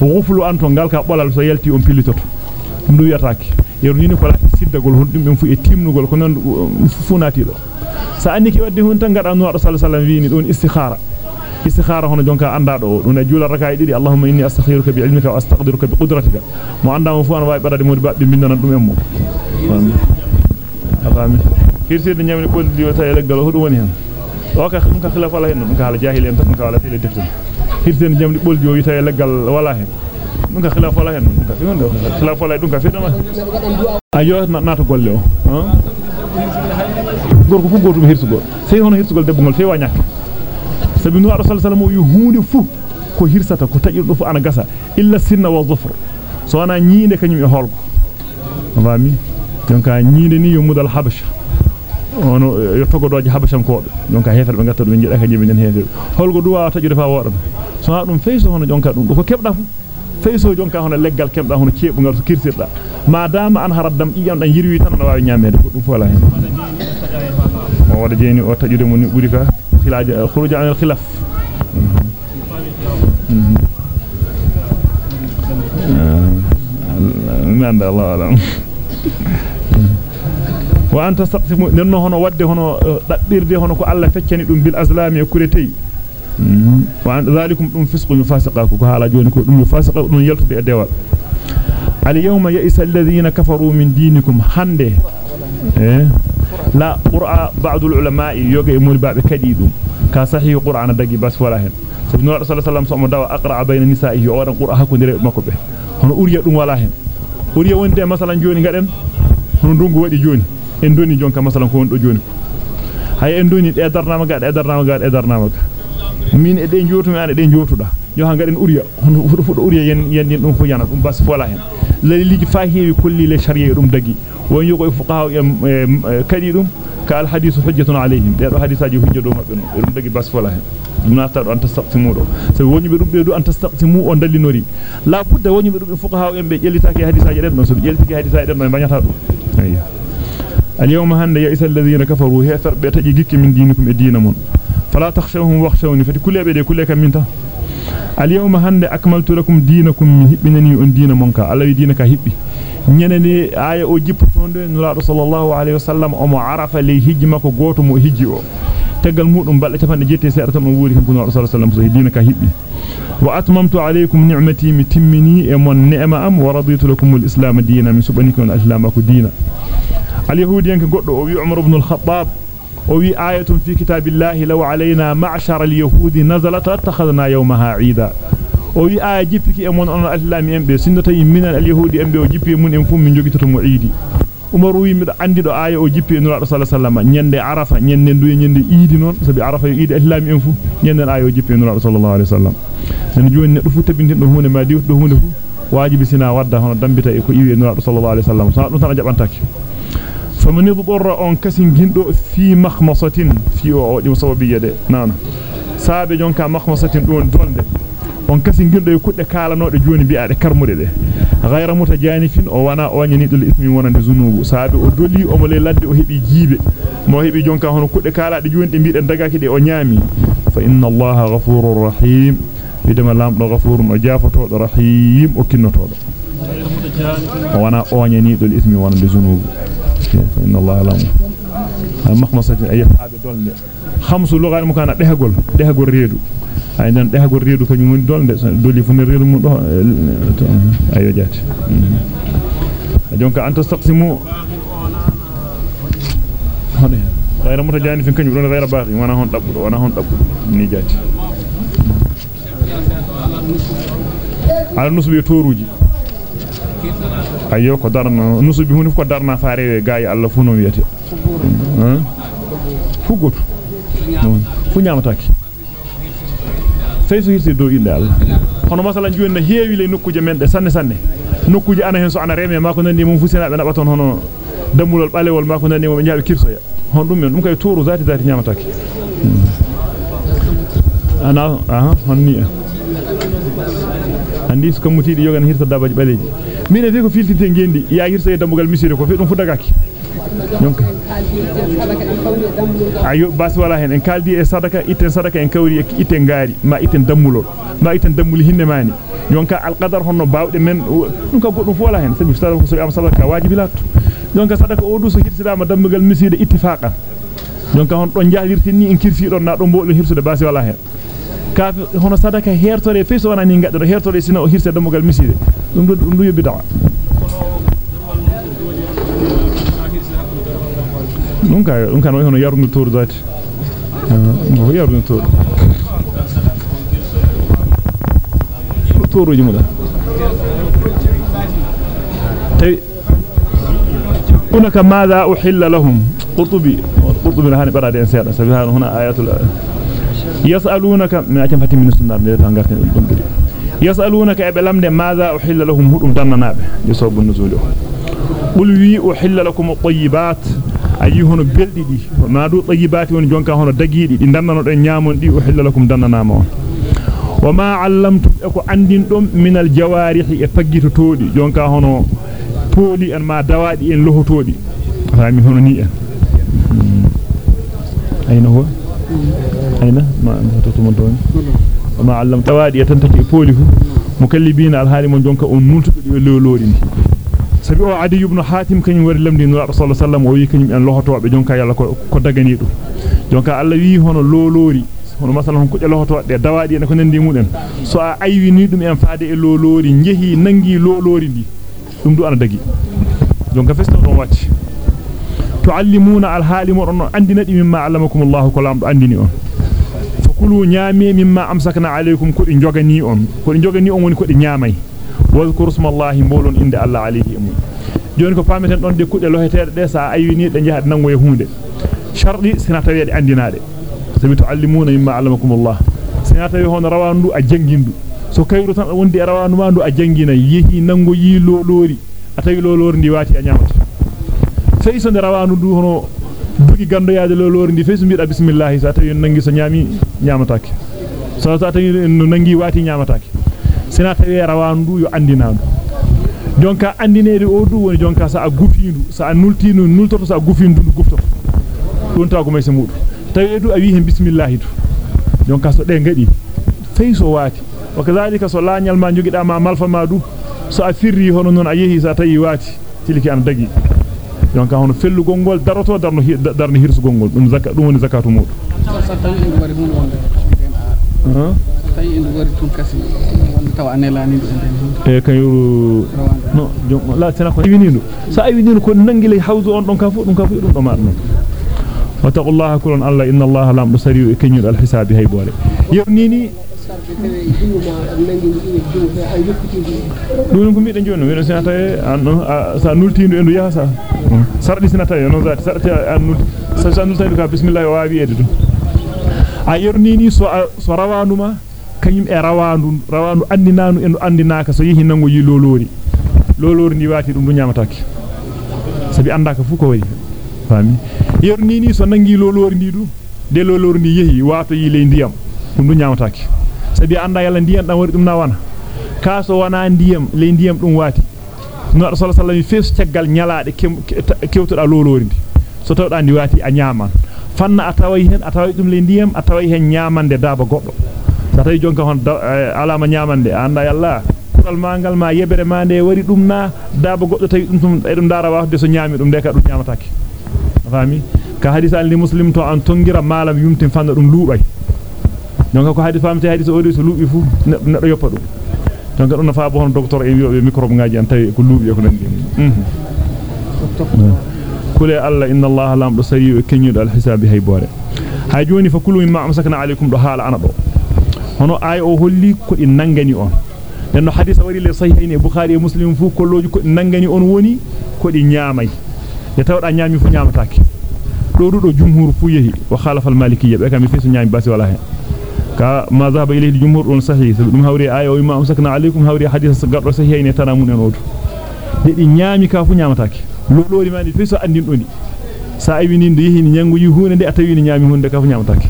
Speaker 1: ghuflu anto ngalka bolal so yalti on pillitoto dum du yataake yeru ni ko lati siddagol hon dum en fu e timnugol ko non funati do sa andi ki wadde hon tan gada no rasul sallallahu alaihi wasallam don istikhara istikhara hono jonka anda do dum e jula raka'i didi allahumma inni astakhiruka bi ilmika wa astaqdiruka bi qudratika mo anda mo fu an way badade modi babbe bindanan dum en mo afami hirsede nyamni boldi yo tay leggal hodo woni hen o ka kam ka khilafa la hen dum ka hala jahil en tan ka wala tele deftan hirsede nyamni boldi yo tay leggal wala hen dum ka khilafa la hen dum ka fiun dum khilafa la dum ka fiun ayo na nato golle o gorko fu gotum hirsugol sey hono hirsugol debbugol sey wa nyaaka sabi nu rasul sallallahu alaihi wasallam yu fu ko hirsata ko tajirdo fu ana gasa illa sinna wa dhufr so ana nyiinde kanyum e holgo wami jonka nyiinde ni yumudal habasha ono yottogodoje habashan koobe jonka hefel be gatta dum jida ka jibinen hefel holgo duwa tajirdo fa wodam so na dum feyso hono jonka dum do ko kebda fu fayso jonka hono leggal kemda hono ciebu ngal kirsirda ma dama an haraddam iyam dan yirwi tan wawi nyamede ko dum fola hen o wada jeni o tajude mo ni buri ka khilaaj khuruj an al khilaf man da Allah wa anta taqsimu nanno hono wadde hono dabbirde hono ko alla feccani dum bil azlami kuretei وعند ذلكم دم فسق يفاسقاكو حالا جوني كو دم يفاسق دم يلتدي ادوال اليوم يئس الذين كفروا من دينكم حنده إيه؟ لا قرأ بعض العلماء يوغي مول باب كديدم كا صحيح قرآن دغي بس ولا هن سبحان الله صلى الله عليه وسلم دعوا اقرا بين نسائه وان قرآن حكو ندير ماكو به hono uriya dum wala hen uriya wonde masalan joni gaden hono dungu wadi joni en doni jonka masalan ko won do joni hay en doni de darnama gaade e darnama gaade e darnama gaade min e de jotumi an e de jotuda yo ha gaden uriya hono fudo fudo uriya yen yen dum ko yana dum bas fola hen laliji fa heewi kolli le sharia dum dagi won yugo fuqaha em kadi dum ka al hadithu hujjatun alayhim de do hadithaji hujjatu mabbe no dum dagi bas fola hen dum nata do anta sabtimu do so woni be dum be do anta sabtimu on dalinori la budda woni be dum fuqaha em be jellitake hadithaji den non so be jellitake hadithaji den non bagnata dum ayya اليوم هند يئس الذين كفروا هي فربت جيك من دينكم دينمون فلا تخشوهم واخشوني فتكل بيد كل كم منتا اليوم هند أكملت لكم دينكم هبنني أن دين منك الله دينك هبي ñenene aya o jippotonde nuraado sallallahu alaihi wasallam o mo arafa lay hijji mako goto mo hijji o tagal mudum balde tafande jette seeda tan o wuri kan kuno rasul sallallahu alaihi wasallam so dinaka hibbi wa atmamtu alaykum ni'mati mitimmini e mon ni'ma am wa raditu lakum al-islam diina mi subani kun al-islam ko diina al-yahudiyan ko goddo o wi umar ibn al-khattab وفي آية في كتاب الله لو علينا معشر اليهود نزلت لاتخذنا يومها عيدا وفي آية جيبك أمون أنا الإسلام أمبي سندتي من اليهود أمبي وجيبي أمون أنفم من جوجتهم عيدي umaru wi mid andi do aya o jippi nura sallallahu alaihi wasallam nyende arafa nyende ndu nyende idi non sabi arafa idi islam en fu nyende aya o jippi nura sallallahu alaihi wasallam en joni ne neddo fu tabinde do hunde ma diw do hunde fu wajibi sina wadda hono dambita e ko iwi nura sallallahu alaihi wasallam sa do tan jabantaki فمن يضطر أن كسن جندو في مخمصة في أودي مصابي يده نانا سابي جون كان مخمصة دون دون ده أن كسن جندو يكود كالا نو دجوني بي أدي كرمو ده غير متجاني فين أو أنا أو ينيد الاسم وانا دزنوه سابي أو دولي أو ملي لد أو هبي جيب ما هبي جون كان هنو كود كالا دجوني تنبي الدجاج كده أو نيامي فإن الله غفور رحيم إذا ما لام غفور نجافة رحيم أو كنا تولى وانا أو ينيد الاسم وانا دزنوه inna allaha lamu mahmasatin ay haabe dolde khamsu lugal mu kana dehagol dehagol reedu ay nan dehagol reedu kanyum woni dolde doli fu ne reedu mun do ayo jati jonka anta taqsimu hone غير متجاني في كنجو دون غير باقي وانا هون دبو وانا هون دبو ني جاتي على النصب يتوروجي ayyo ko darna nusubi huni ko darna fa rewe gaay Allah fu no wiyete fu goto fu nyamataki sey so hirse do illa Allah hono masalan joni na heewi le nokkuje men de sanne sanne nokkuje ana hen so ana reme ma ko nandi mum fusina be naba ton hono damulol balewol ma ko nandi mum nyaabe kirsoya hon dum men dum kay toru zati zati nyamataki ana aha honni andi so kamutidi yogan hirta dabaji baleji min fi ko filtinte gendi ya hirsa e dambugal misire ko fi dum fu dagaki donc ayo bas wala hen en kaldi e sadaka iten sadaka en kawri e iten gaari ma iten dammulol ma iten dammuli hinne mani jonka al qadar honno bawde men dum ka goddum fu wala hen sabi sadaka ko so am sadaka wajibi latto jonka sadaka o du so hirsidama dambugal misire ittifaqan jonka hon don jaadirtini en kirsi don na don bodo hirsude bas wala hen ka hono sadaka hertore fe so wana ni gaddo hertore sino o hirse dambugal misire دوم دوم دوم يبدع نونكا نونكا نوي هنا يارن تور ذات آه، هو يارن تور تور يجمع تي طيب. هناك ماذا أحل لهم قرطبي قرطبي هاني برا دين سيادة سبحان هنا آيات الله يسألونك ما أتم فتي من السنة من يتنغرتين البندري يسألونك أبلمد ماذا أحل لهم هدوم دنناب يصاب النزول قل وي أحل لكم الطيبات ayi hono beldi di ma du tayyibati woni jonka hono dagidi di dandano don nyaamon di uhilla lakum dandanama on wama allamtum e ko andin dum minal jawarihi e faggito todi jonka hono poli en ma dawadi en lohotodi fami hono ni en ayna ho ayna ma antum don ma allamta wadi yatantati poli fu mukallibina alhali mon jonka on nultudo di lolorini sabi o adi ibn hatim kany wari lamdi no rasul sallam o wi kany en lohotobe jonka yalla ko ko dagani dum jonka alla wi hono lolori hono masalan hon kuje lohotobe dawadi en ko nandi muden so a aywi ni dum en faade e lolori njehi nangi lolori di dum du ana dagi jonka festo don watti تعلمون الحال مرن عندنا مما علمكم الله كلام عندني kulu nyaame mimma amsakna alaykum ko jogani on ko jogani on woni ko di nyaamay wazkur smallahi mbolon inda alla alayhi amun joni ko pameten don de kudde lohetede de sa ayini de jaha nango e hunde shardi sina tawede andinaade sabi tuallimuna mimma allamakum allah sina tawi hono rawandu a jangindu so kayru tan wondi rawandu mandu a jangina yehi nango yi lolori a tawi lolori ndi wati a nyaamata sey so rawandu du hono dugi gandoyaade lo lor ndi fes mbiida bismillah sa tawi nangi so nyaami nyaamataake so sa tawi no nangi waati nyaamataake sina tawi rawandu yo andinaandu jonka andineede o du woni jonka sa a gufindu sa a nultinu nultoto sa a gufindu guftoto don taw ko may se mudu tawi du a wi hen bismillah du jonka so de ngadi fey so waati wa kadhalika so laanyal ma jogida ma malfa ma du so a firri hono non a yehi sa tawi waati tilki an dagi donc hono fellugol gol daroto darno darno hirsugol gol dum zakat dum woni zakatu mudum e kanyuru no jom la tena ko awinindo sa awinindo ko nangile hawdu on don ka fu dum ka fu dum do ma non وتقوا الله كل الله إن الله لم يسري كنير الحساب هاي بوله يبنيني دون كم يدن جونو يدن سنة أنه سنولتين إنه يهسا سرد سنة ينو ذات سرد أنول سنولتين كا بسم الله وابي يدو أيرنيني آه، سو آه، سو روانوما كنيم إروانو إيه روانو أندينانو إنه أنديناك سو يهين نعو يلولوري لولوري نيواتي دم دنيا متاك سبي أنداك فوكوي فاهمي yorni ni so nangi lolorndi dum de lolorndi yehi waato yi le ndiyam dum du nyaawtaaki sabi anda yalla ndiyam dan wari dum na wana kaaso wana ndiyam le ndiyam dum waati no sallallahu alaihi wasallam fees tiagal nyalaade kewtuda lolorndi so tawda ndi waati a nyaaman fanna ataway hen ataway dum le ndiyam ataway hen nyaamande daaba goddo sa tawi jonka hon alama nyaamande anda yalla kural mangal ma yebere ma nde wari dum na daaba goddo tawi dum dum e dum dara waafde so nyaami dum de ka dum nyaamataake fami ka hadith li muslim to an tongira malam yumtin fanda dum luubay donc ko hadith famte hadith o so luubi fu neddo yoppa dum donc don fa bo hon docteur e wi'obe microbe ngaaji an tawi ko luubi ko nandi kule alla inna allaha lam dusayyi kenyudo al hisabi haybore hay joni fa kullu mimma amsakna alaykum do hala ana hono ay o holli ko di nangani on denno hadith wari le sahihaini bukhari muslim fu kolloji ko nangani on woni ko di nyaamay de tawda nyaami fu nyaamataake do dudo jumhur fu yehi wa khalafa al-malikiyya be kam fi so nyaami basi wala hen ka ma zahaba ilayhi jumhur dun sahih dum hawri aya o imma amsakna alaykum hawri hadith gaddo sahih ne tanamun en odu de di nyaami ka fu nyaamataake lolori mani fi so andin doni sa awini ndi yehi ni nyangu yi hunde de atawini nyaami hunde ka fu nyaamataake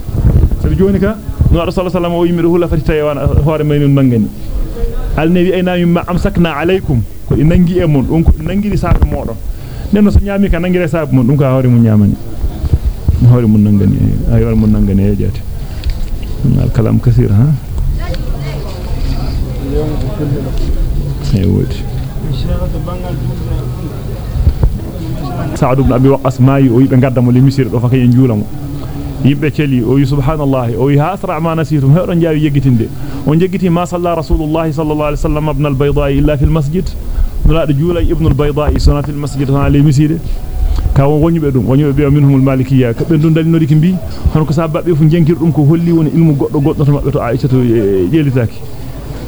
Speaker 1: sabi joni ka no rasul sallallahu alaihi wasallam o yimiru hula fati tayawana hoore men mangani alnabi ayna yumma amsakna alaykum ko nangi e mon on ko nangiri sa modon nenno so nyaami ka nangire sa mo dum ka hore mun nyaamani hore mo nangani ay war mo nangani e jati al kalam kaseer ha saadu ibn abi waqas ma yi o yibe gaddamo le misir do fakay njulamo yibe yibbe celi o yi subhanallah o yi hasra ma nasitum hedo jaawi yegitinde on jegiti ma salla rasulullah sallallahu alaihi wasallam ibn al bayda illa fil masjid nulaado juulay ibnul bayda'i sona fil masjid tan ali miside ka won wonyube dum wonyube be minhumul malikiyya ka be dum dalinori kimbi hon ko sababbe fu jenkir dum ko holli woni ilmu goddo goddo to mabbe to aisha to jelitaki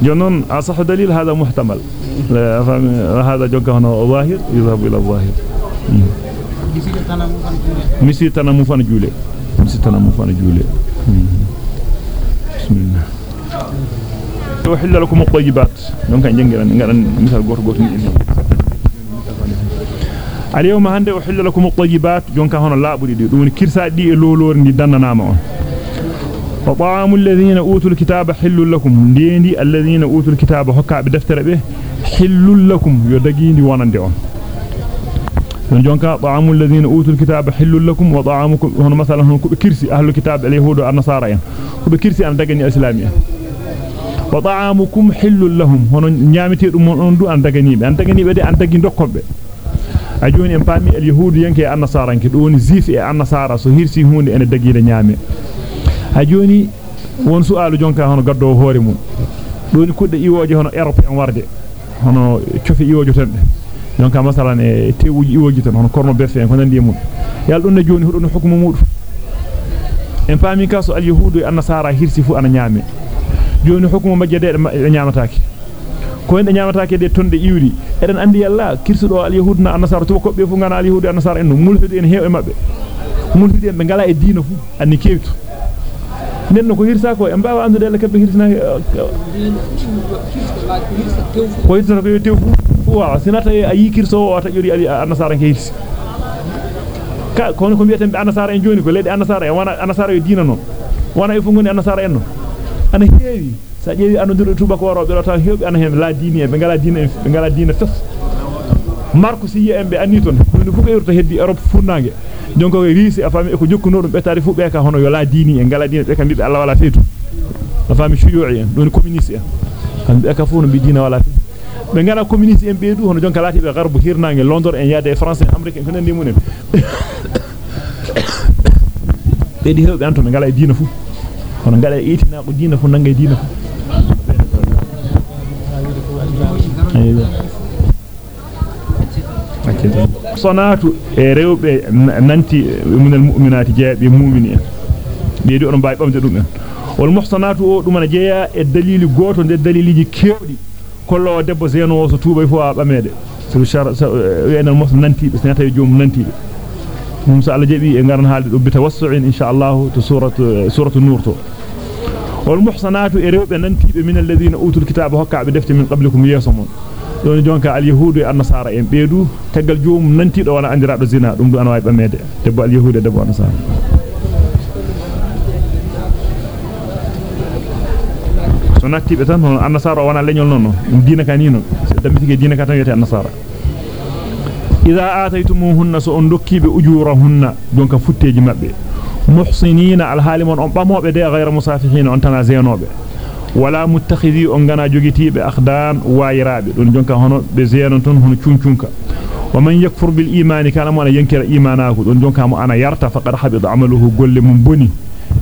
Speaker 1: jonon asah dalil hada muhtamal hada jogga hono zahir yadhhabu ila zahir misi tanamu fan juule misi tanamu fan juule bismillah وحل لكم الطيبات دونك جنجران غان مثال غور غور اليوم هاندي وحل لكم الطيبات جونكا هون لابودي دي دون كيرسا دي لولور دي داناناما اون وطعام الذين اوتوا الكتاب حل لكم ديندي الذين اوتوا الكتاب حكا بدفتر به حل لكم يدغيندي واناندي اون دونك طعام الذين اوتوا الكتاب حل لكم وطعامكم هنا مثلا هنا كيرسي اهل الكتاب ahlul kitab al yahudu an nasara en wa ta'amukum hillul lahum hono nyaamete dum on du an daganibe an daganibe de an dagi dokkobbe a joni en paami al yahudu yanke an nasaranke do woni zifi e an nasara so hirsi hunde ene dagide nyaame a joni won su'alu jonka hono gaddo hoore mum do ni kudde iwoje hono europe en warde hono cofi iwoje tan jonka masalan e tewuji iwoji tan hono korno befe en ko nandi mum yal don ne joni hodo no hukmu mudum en paami kaso al yahudu e an nasara hirsi fu ana nyaame joni hukumu majje de e nyaamataake ko en nyaamataake de tonde iwri eden andi yalla kirsudo al yahudna annasar to ko be fu ngana al yahudi annasar en mulfidi en heewe mabbe mulfidi en be ngala e diina fu anni kewtu nenno ko hirsa ko e mbawa andude alla kabbe hirsna ko hirsa ko yotew fu wa sinata e ayi kirso o ta jori ali annasar en hirsi ka kono ko biaten be annasar en joni ko leedi annasar en wana annasar e diina non wana e fu ngoni annasar en non ana heewi sa jeewi anodiru tubako warobe rota heewi ana hen la dini be ngala dini be ngala dini fess marko si yembe anni ton hunde fu ko yurta heddi europe funnaange jonko e riisi a fami e ko jokkuno dum betaade fu be ka hono yo la dini e ngala dini be kan bibe Allah wala feetu a fami shuyu'i en don communiste en kan be ka fu no bi dina wala feetu be ngala communiste en be du hono jonka laati be garbu hirnaange london en yaade e france en amérique en ko nandi munen be di hewbe anto be ngala e dina fu kono ngada eetina ko diina fu nangay diina fu sonatu e rewbe nanti minal mu'minati jeebe mu'mini en beedi on baay bamde dum en wal muhsanatu o dum ana jeya e dalili goto de daliliji kewdi kollo debbo zeno so tuubay fo a bamede sur shar yenal muhsananti be sanata jom nantibe موسى الله جبي غارن حالدي دو بتوسع ان شاء الله تو سوره سوره النور تو والمحصنات اريوب ننتيبه من الذين اوتوا الكتاب هكابه دفتي من قبلكم يسمون دون جونكا اليهود والنصارى ان بيدو تغال جوم ننتي دو وانا انديرادو زنا دوم دو انا واي بامede دبو اليهود دبو النصارى sonatibe tan hono annasara wana leñol nonno diina kanino se dambitike diina ka tan yete إذا آتيتموهن سأندكي بأجورهن دونك فتيج مبئ محسنين الهالمون أمبامو بدي غير مسافحين أنتنا زينوب ولا متخذي أنغنا جوجتي بأخدان وايراب دون جونك هنو بزينتون هنو چونچونك ومن يكفر بالإيمان كان موانا ينكر إيماناه دون جونك أنا يرتفق رحب عمله قول من بني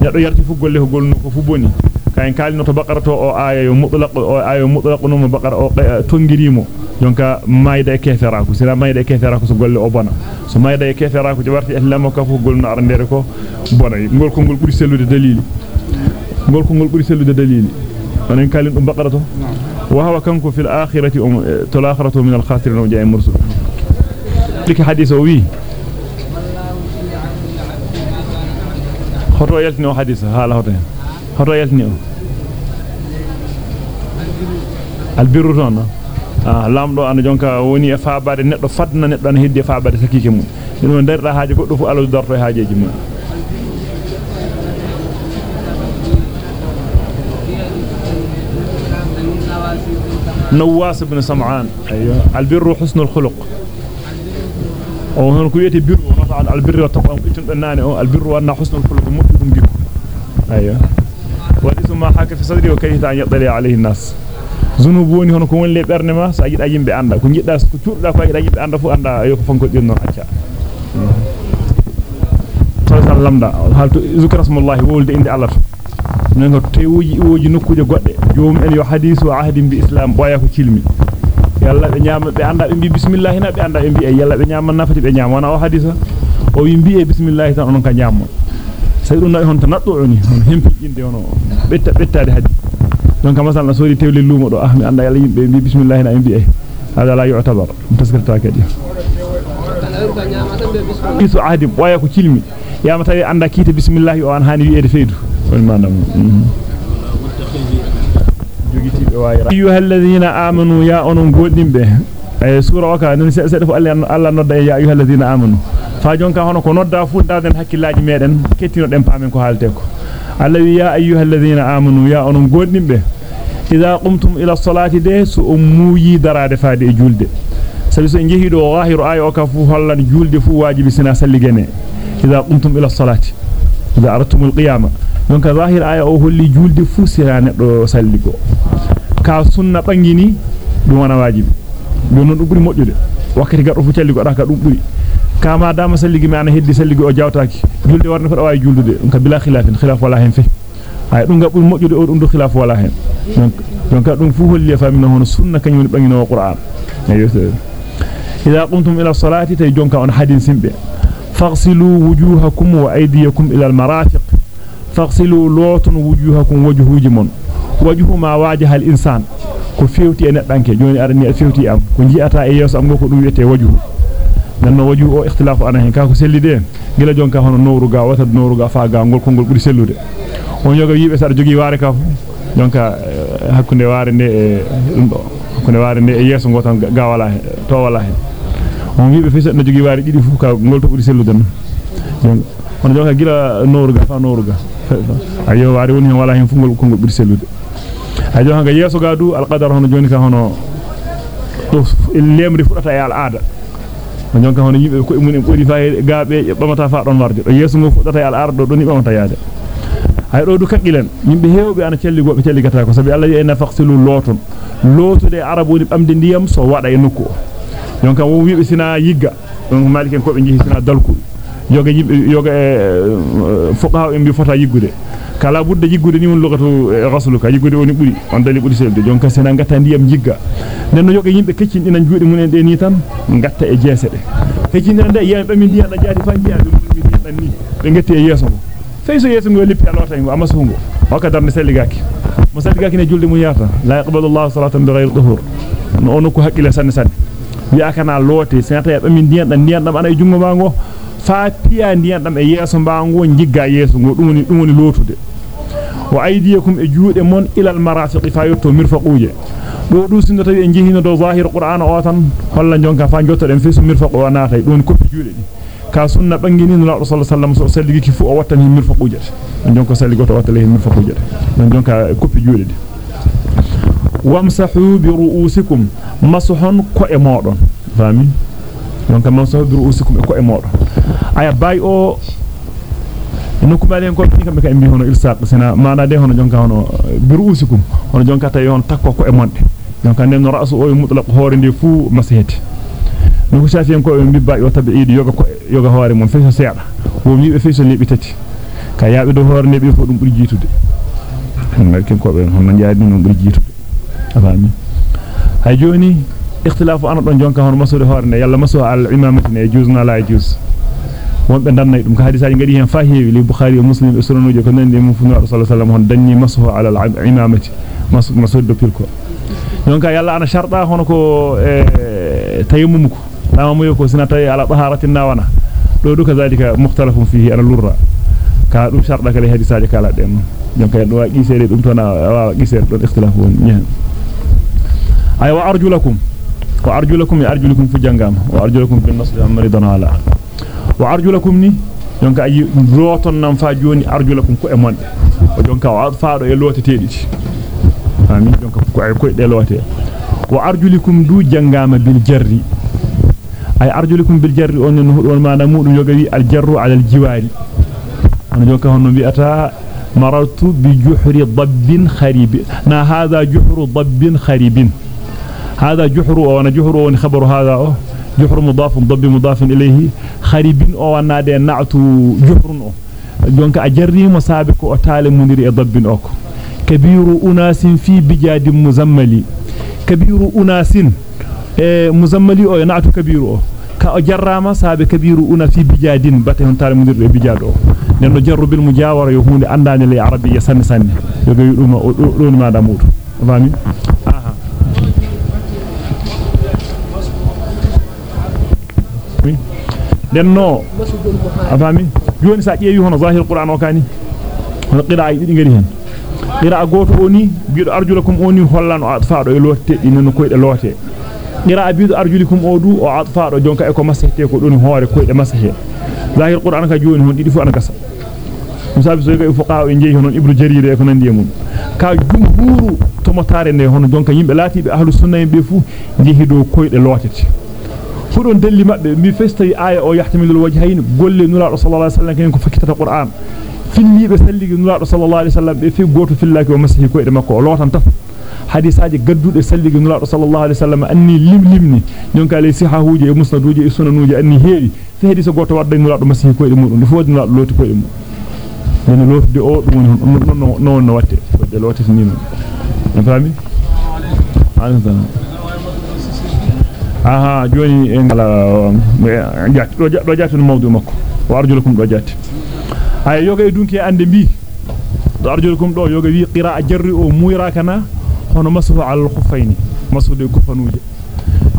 Speaker 1: يرتفق قول له قول نوك فبني kaen kalino to baqara to o aya yo mutlaq o aya yo mutlaq no baqara o tongirimo jonka mayda e kefera ko sira mayda e kefera ko so golle o bona so mayda e kefera ko jabarti islamo ka fu golno arandere ko bona gol ko gol buri sellude dalili gol ko gol buri sellude dalili onen kalin dum baqara to wa huwa kanku fil akhirati tul akhiratu min al khasirin wa ja'i mursul dik hadith o wi khoto yaltino hadith hala hoto هون رأيت نيو البيرو رانا آه، لام لو أنا جونكا وني فابر نت لو فدنا نت لو نهدي فابر سكي كم لو ندر راح أجيك دفع على الدار راح أجيك جمع نواس بن سمعان أيوه البيرو حسن الخلق وهن كويتي بيرو نصعد على البيرو طبعا كنت أنا أو حسن الخلق مطلوب منك أيوه ma haka fi sadri wa karihta an yadali alayhi nas zunub woni hono ko wonle berne ma sa yida yimbe anda ko jidda ko turda ko yida yimbe anda fu anda yo ko fanko din non acca sallallahu lamda halto zikrasmullahi wolde inde allah non ko tewuji iwoji nokkuje godde joom en yo hadisu ahdi bi islam boya ko cilmi yalla be nyaama be anda be bi bismillah na be anda be bi e yalla be nyaama nafati be nyaama wana o hadisa o wi bi e bismillah tan on ka nyaama sayyiduna hon tan naddo oni hon hempijinde ono betta bettaade hadi donc masalan sori tewle lumo do ahmi anda yalla yimbe bi bismillah na mbi e hada la yu'tabar taskarta kadi isu adim waya ko cilmi yama tawi anda kiite bismillah o an hani wi'ede feydu on manam
Speaker 2: jogitibe wayra ayyuhal
Speaker 1: ladina amanu ya onon goddimbe e sura o ka non se se Allah Allah nodda ya ayyuhal ladina amanu fa jonka hono ko nodda fu daden hakkilaji meden kettino den pamen ko halte ko allawi ya ayyuhalladhina amanu ya onon gondimbe idha qumtum ila salati de su ummuyi darade faade e julde sabi so jehi do wahiru ay o ka fu hollan julde fu wajibi sina salligene idha qumtum ila salati idha aratum alqiyama donc zahir ay o holli julde fu sina neddo salligo ka sunna bangini dum wana wajibi don non dum buri moddude wakkati gaddo fu salligo da ka dum buri kama dama salligi maana heddi salligi o jawtaaki julde warna ko dawaay juldude dum ka bila khilafin khilaf wala hen fe ay dum gabul mojude o dum do khilaf wala hen donc donc dum fu holli famina hono sunna kanyum bangino qur'an ayo idha qumtum ila salati tay jonka on hadin simbe faghsilu wujuhakum wa aydiyakum ila almarafiq faghsilu lotun wujuhakum wajhuji mon wajhu ma wajaha al-insan ko fewti en danke joni arani fewti am ko jiata e yeso am ko dum wiete wajhu nanno waji o ikhtilafu ana hen ka ko sellide en gila jonka hono nooruga wata nooruga faaga gol kongol buri sellude on yoga yibe sada jogi waare ka fu jonka hakkunde waare ne e dum do hakkunde waare ne e yeso gotan ga wala hen to wala hen on yibe fi sada jogi waare didi fu ka gol to buri sellude non on jonka gila nooruga fa nooruga ayo waare woni hen wala hen fu gol kongol buri sellude ajo hanga yeso ga du alqadar hono joni ka hono to lemri fudata e al aada jonka hono yimbe ko mun en buri fayde gaabe bamata fa don warde yeso ngo fudata al ardo don bamata yaade ay do du kakilen yimbe heewbe ana celli gobe celli gata ko sabi allah ena faqsilu lotun lotude arabuni bamde ndiyam so wada e nokku jonka wo wiibe sina yigga don maliken ko be jehi sina dalku yoga yimbe yoga fuqaha en bi fota yiggude kala budde jiggude ni won lugatu rasuluka jiggude woni buri on dali buri selde jonka sena ngata ndiyam jigga nenno yoga yimbe keccindina juude munen de ni tan ngata e jeese de keccindina de yimbe min ndiyan da jaadi fan ndiyan dum min ndiyan dan ni be ngati e yeso mo sey so yeso ngo lippi alota ngo amma so ngo o ka darne sel gaaki mo sel gaaki ne julde mu yaata la yaqbalu allah salatan bighayri dhuhur no onu ko hakkila sanne sanne wi'a kana loote senata yimbe min ndiyan dan ndiyan dam ana e jungo ma ngo fa piya ndiyan dam e yeso ma ngo jigga yeso ngo dum woni dum woni lotude وعيديكم اجود من الى المرافق فايتو مرفقوجا دو دو سنتي نجينا دو ظاهر القران اوتان هولا نونكا فا جوتدن في مرفق وانا تاي دون كوبي جولدي كا سنن بانغيني نلا رسول الله صلى الله عليه وسلم سلغي كيفو اوتان مرفقوجا نونكو سلغي غوتو اوتلي مرفقوجا نونكا كوبي جولدي وامسحوا برؤوسكم مسحا كو امودون فامي نونكا مسحوا برؤوسكم كو امودون اي باي او nokku baali en ko ni kambe ka embi hono ilsaq sina maana de hono jonka hono biruusikum hono jonka tay hono takko ko e monde jonka nen no ra'su o mutlaq hoore ndi fu masihati nokku safi en ko e mbibba yo tabiidi yoga ko yoga hoore mon feso seeda wo mi be feso lebi tati ka yaabe do hoore ne be fo dum buri jitude markin ko be hono jaadi non buri jitude afami hay joni ikhtilafu ana don jonka hono masude hoore ne yalla masu al imamati ne juzna la juz wonbe dannay dum ka hadisaji gadi hen fa heewi li bukhari muslim e sunanuji ko nande mum funu rasul sallallahu alaihi wasallam hon danni mashu ala al-imamati masu masuddo pilko yonka yalla ana sharda hono ko e tayammum ko tamamuyo ko sina tay ala taharatin nawana do du kazalika mukhtalafun fihi ala lurra ka dum sharda kala hadisaji kala den yonka do wa gisere dum tona wa gisere don ikhtilafu won nyen ay wa arjulakum wa arjulakum ya arjulukum fu jangam wa arjulakum bin nasl amri danala وارجلكم ني دونك اي روتون نام فا جوني ارجلكم كو امون دونك فا دو يلوتي تيدي امين دونك كو اي كو ديلوتي وارجلكم دو جنغاما بالجري اي ارجلكم بالجري اون نو دون ما نام مودو يوغي الجر على الجوار انا دونك هونو بياتا مررت بجحر ضب خريب ما هذا جحر ضب خريب هذا جحر وانا جحر وان هذا جحر مضاف ضب مضاف إليه خريب أو نادي نعت جحر أو جونك أجري مسابق أتال منير ضب أوك كبير أناس في بجاد مزملي كبير أناس مزملي أو نعت كبير أو كأجرام ساب كبير أنا في بجاد بتهن تال منير بجاد أو لأنه جر بالمجاور يهون عندنا العربية سن سن يقولون ما دامود فاهمين afami denno afami joni sa jeewi hono zahir qur'an o kani hono qira'i didi ngari hen qira'a goto oni biido arjulakum oni hollano adfaado e lotte di non koyde lotte qira'a biido arjulikum o du o adfaado jonka e ko masete ko doni hoore koyde masahe zahir qur'an ka joni hon didi fu an gasa musabi so yoga fuqaha en jeeyi hono ibnu jarir e ko nandi e mum ka jumhuru tomotare ne hono jonka yimbe laatibe ahlus sunna yimbe fu jeehi do koyde lotete fudon delli mabbe mi festay aya o yahtamilul wajhayn golle nuraado sallallahu alaihi wasallam ken ko fakkitata qur'an fillibe salligi nuraado sallallahu alaihi wasallam be fi goto fillaki o masihi ko e makko lotan taf hadisaaji gaddude salligi nuraado sallallahu alaihi wasallam anni limlimni nyonka le sihahuje e musnaduje e sunanuje anni heewi fi hadisa goto wadda nuraado masihi ko e mudum fo nuraado loti ko e mudum den lotde o dum non non no watte de lotitini non fami alhamdulillah aha joni en kala jaati do do jaati no mawdu makko wa arjulakum do jaati ay yoga e dunki ande bi do arjulakum do yoga wi qira'a jarri o muira kana hono masfu al khuffaini masfu de kufanuje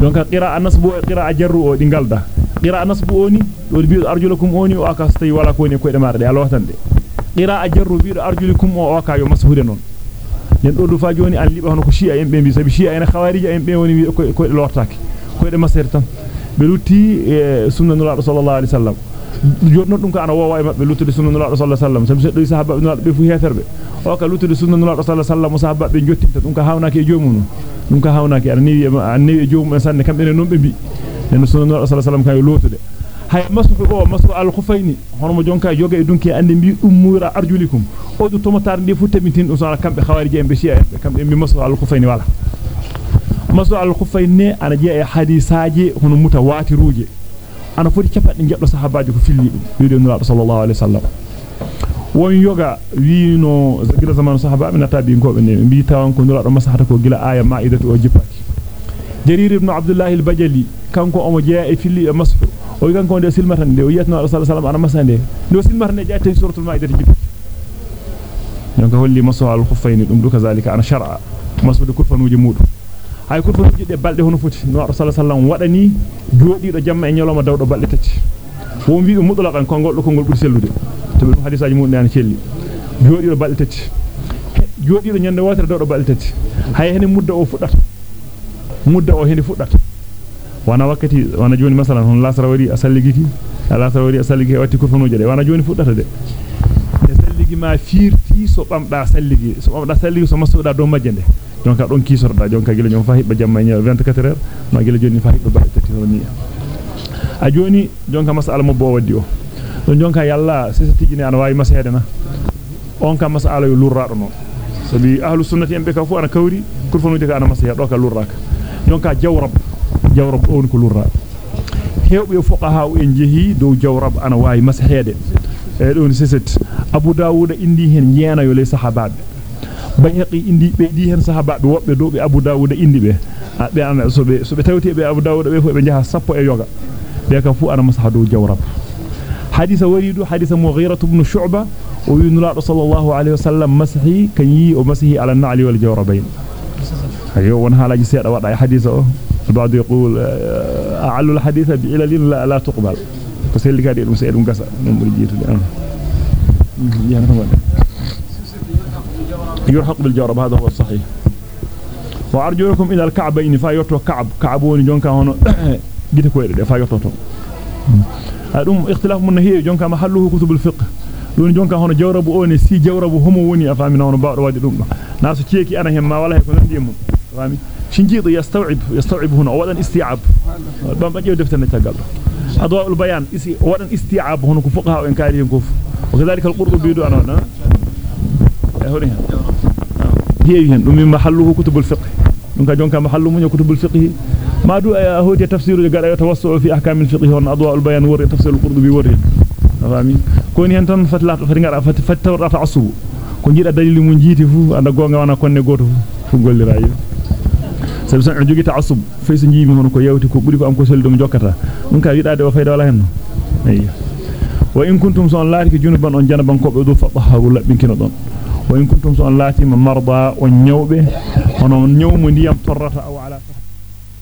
Speaker 1: donc qira'a nasbu e qira'a jarru o di galda qira'a nasbu oni do bi arjulakum oni o aka stay wala ko ni ko de marde ala watande qira'a jarru bi do arjulakum o aka yo masfude non yen do du fa joni an liba hono ko shi'a en be bi sabi shi'a en khawarija en be woni ko ko lortaki koyde masere tan be lutti e sunnanulaaɗo sallallahu alaihi wasallam jodnon dum ko ana wowa e mabbe luttude sunnanulaaɗo sallallahu alaihi wasallam sabi seddo sahaba be nulaaɗo be fu heferbe o ka luttude sunnanulaaɗo sallallahu alaihi wasallam sahaba be jottinta dum ka hawnaki e joomum dum ka hawnaki ana newi ana newi e joomum en sanne kambe ne non be bi en sunnanulaaɗo sallallahu alaihi wasallam kay luttude hay masbe o masbe al khufayni hono jonka joga e dunki ande bi ummura arjulikum o du tomatar ndi fu tamintin dum sala kambe khawarije en be shi'a en kambe mi masbe al khufayni wala masu al-khuffayn ana je e hadisaaji hono mutawatiruje ana foti cappadde jabdo sahabaji ko filli dum wiide nura sallallahu alaihi wasallam won yoga wiino zagira zaman sahaba min tabi ko be bi tawan ko nura do masahata ko gila aya ma'idatu o jippati jarir ibn abdullah al-bajali kanko omo je e filli e masfu o kanko wonde silmatan de o yitna rasul sallallahu alaihi wasallam ana masande no silmatan de jatte suratul ma'idatu jippati donc holli masu al-khuffayn dum du kazalika ana shar'a masu de kurfanuji mudum hay ko foti jidde balde hono foti no ar sallallahu alaihi wasallam wadani jodi do jamma e nyaloma dawdo balde tati won wi do mudlaqan ko gol do ko gol buri sellude to be dum hadisaji mun nan celli jodi do balde tati jodi do nyande wotere dawdo balde tati hay hene mudda o fuddata mudda o hene fuddata wana wakati wana joni masalan hon lasra wari asalligi ti lasra wari asalligi watti ko fonoje de wana joni fuddata de salligi ma firti so bamda salligi so bamda salligi so masuda do majjende donc don kisorda jonka gila nyon fahi ba jamma 24 heures ma gila joni fahi ba tati honi a joni jonka masala mo bo waddi o don jonka yalla sese tijini an wawi masede na on ka masala yo lurra do non sabi ahlu sunnati en be ka fu ana kawri kurfanude ka ana masaya do ka lurra ka jonka jawrab jawrab on ko lurra hewbe fuqaha en jehi do jawrab ana wawi masahede e don abu daawud indi hen yeena yo le sahababe bayhaqi indi be di hen sahababe wobbe do be abu daawud indi be be an so be so be tawti be abu daawud be fu be jaha sappo e yoga be ka fu ana masahadu jawrab hadisa waridu hadisa mughirah ibn shu'ba wa ibn la'd sallallahu alayhi wa sallam masahi kan yi o masahi ala nali wal jawrabayn ayo won halaji seeda wada hadisa o ba'd yaqul a'allu al-haditha bi ilalin la la tuqbal ko sellikaade dum sey dum e gasa non buri jitude am يرحق بالجرب هذا هو الصحيح وارجوكم الى الكعبين فايوتو كعب كعبوني جونكا هون جيتي كويده فايوتو ادوم اختلاف من هي جونكا محله كتب الفقه دون جونكا هون جورب اون سي جورب هم وني افامي هون باو وادي دوم ناس تشيكي انا هم ما ولا هي كون ديمو فامي شنجيط يستوعب يستوعب هنا اولا استيعاب بام باجي دفتر نتاغال أضواء البيان إسي وأن استيعاب هناك فقهاء إنكارهم كف وكذلك القرطبي نعم. دو أنا هنا إيه، هنا نعم. هي هنا من محله كتب الفقه دونك جونك محله من كتب الفقه ما دو إيه، هودي تفسير قال يتوسع أيوة في أحكام الفقه وأن أضواء البيان وري تفسير القرطبي وري فاهمين كوني هنتم فتلا فتنقر فتور تعصب كون جيدا دليل من جيتي فو أنا غونغا وانا كوني غوتو فو غولي رايو sabi san jogi ta'assub fay so jimi hono ko yawti ko buri ko am ko sel dum jokkata dum ka yidade wa fayda wala hen ayya wa in kuntum son laati ki junuban on janaban ko be do fataharu labinkino don wa in kuntum son laati ma marda on nyawbe hono nyawmo ndiyam torrata aw ala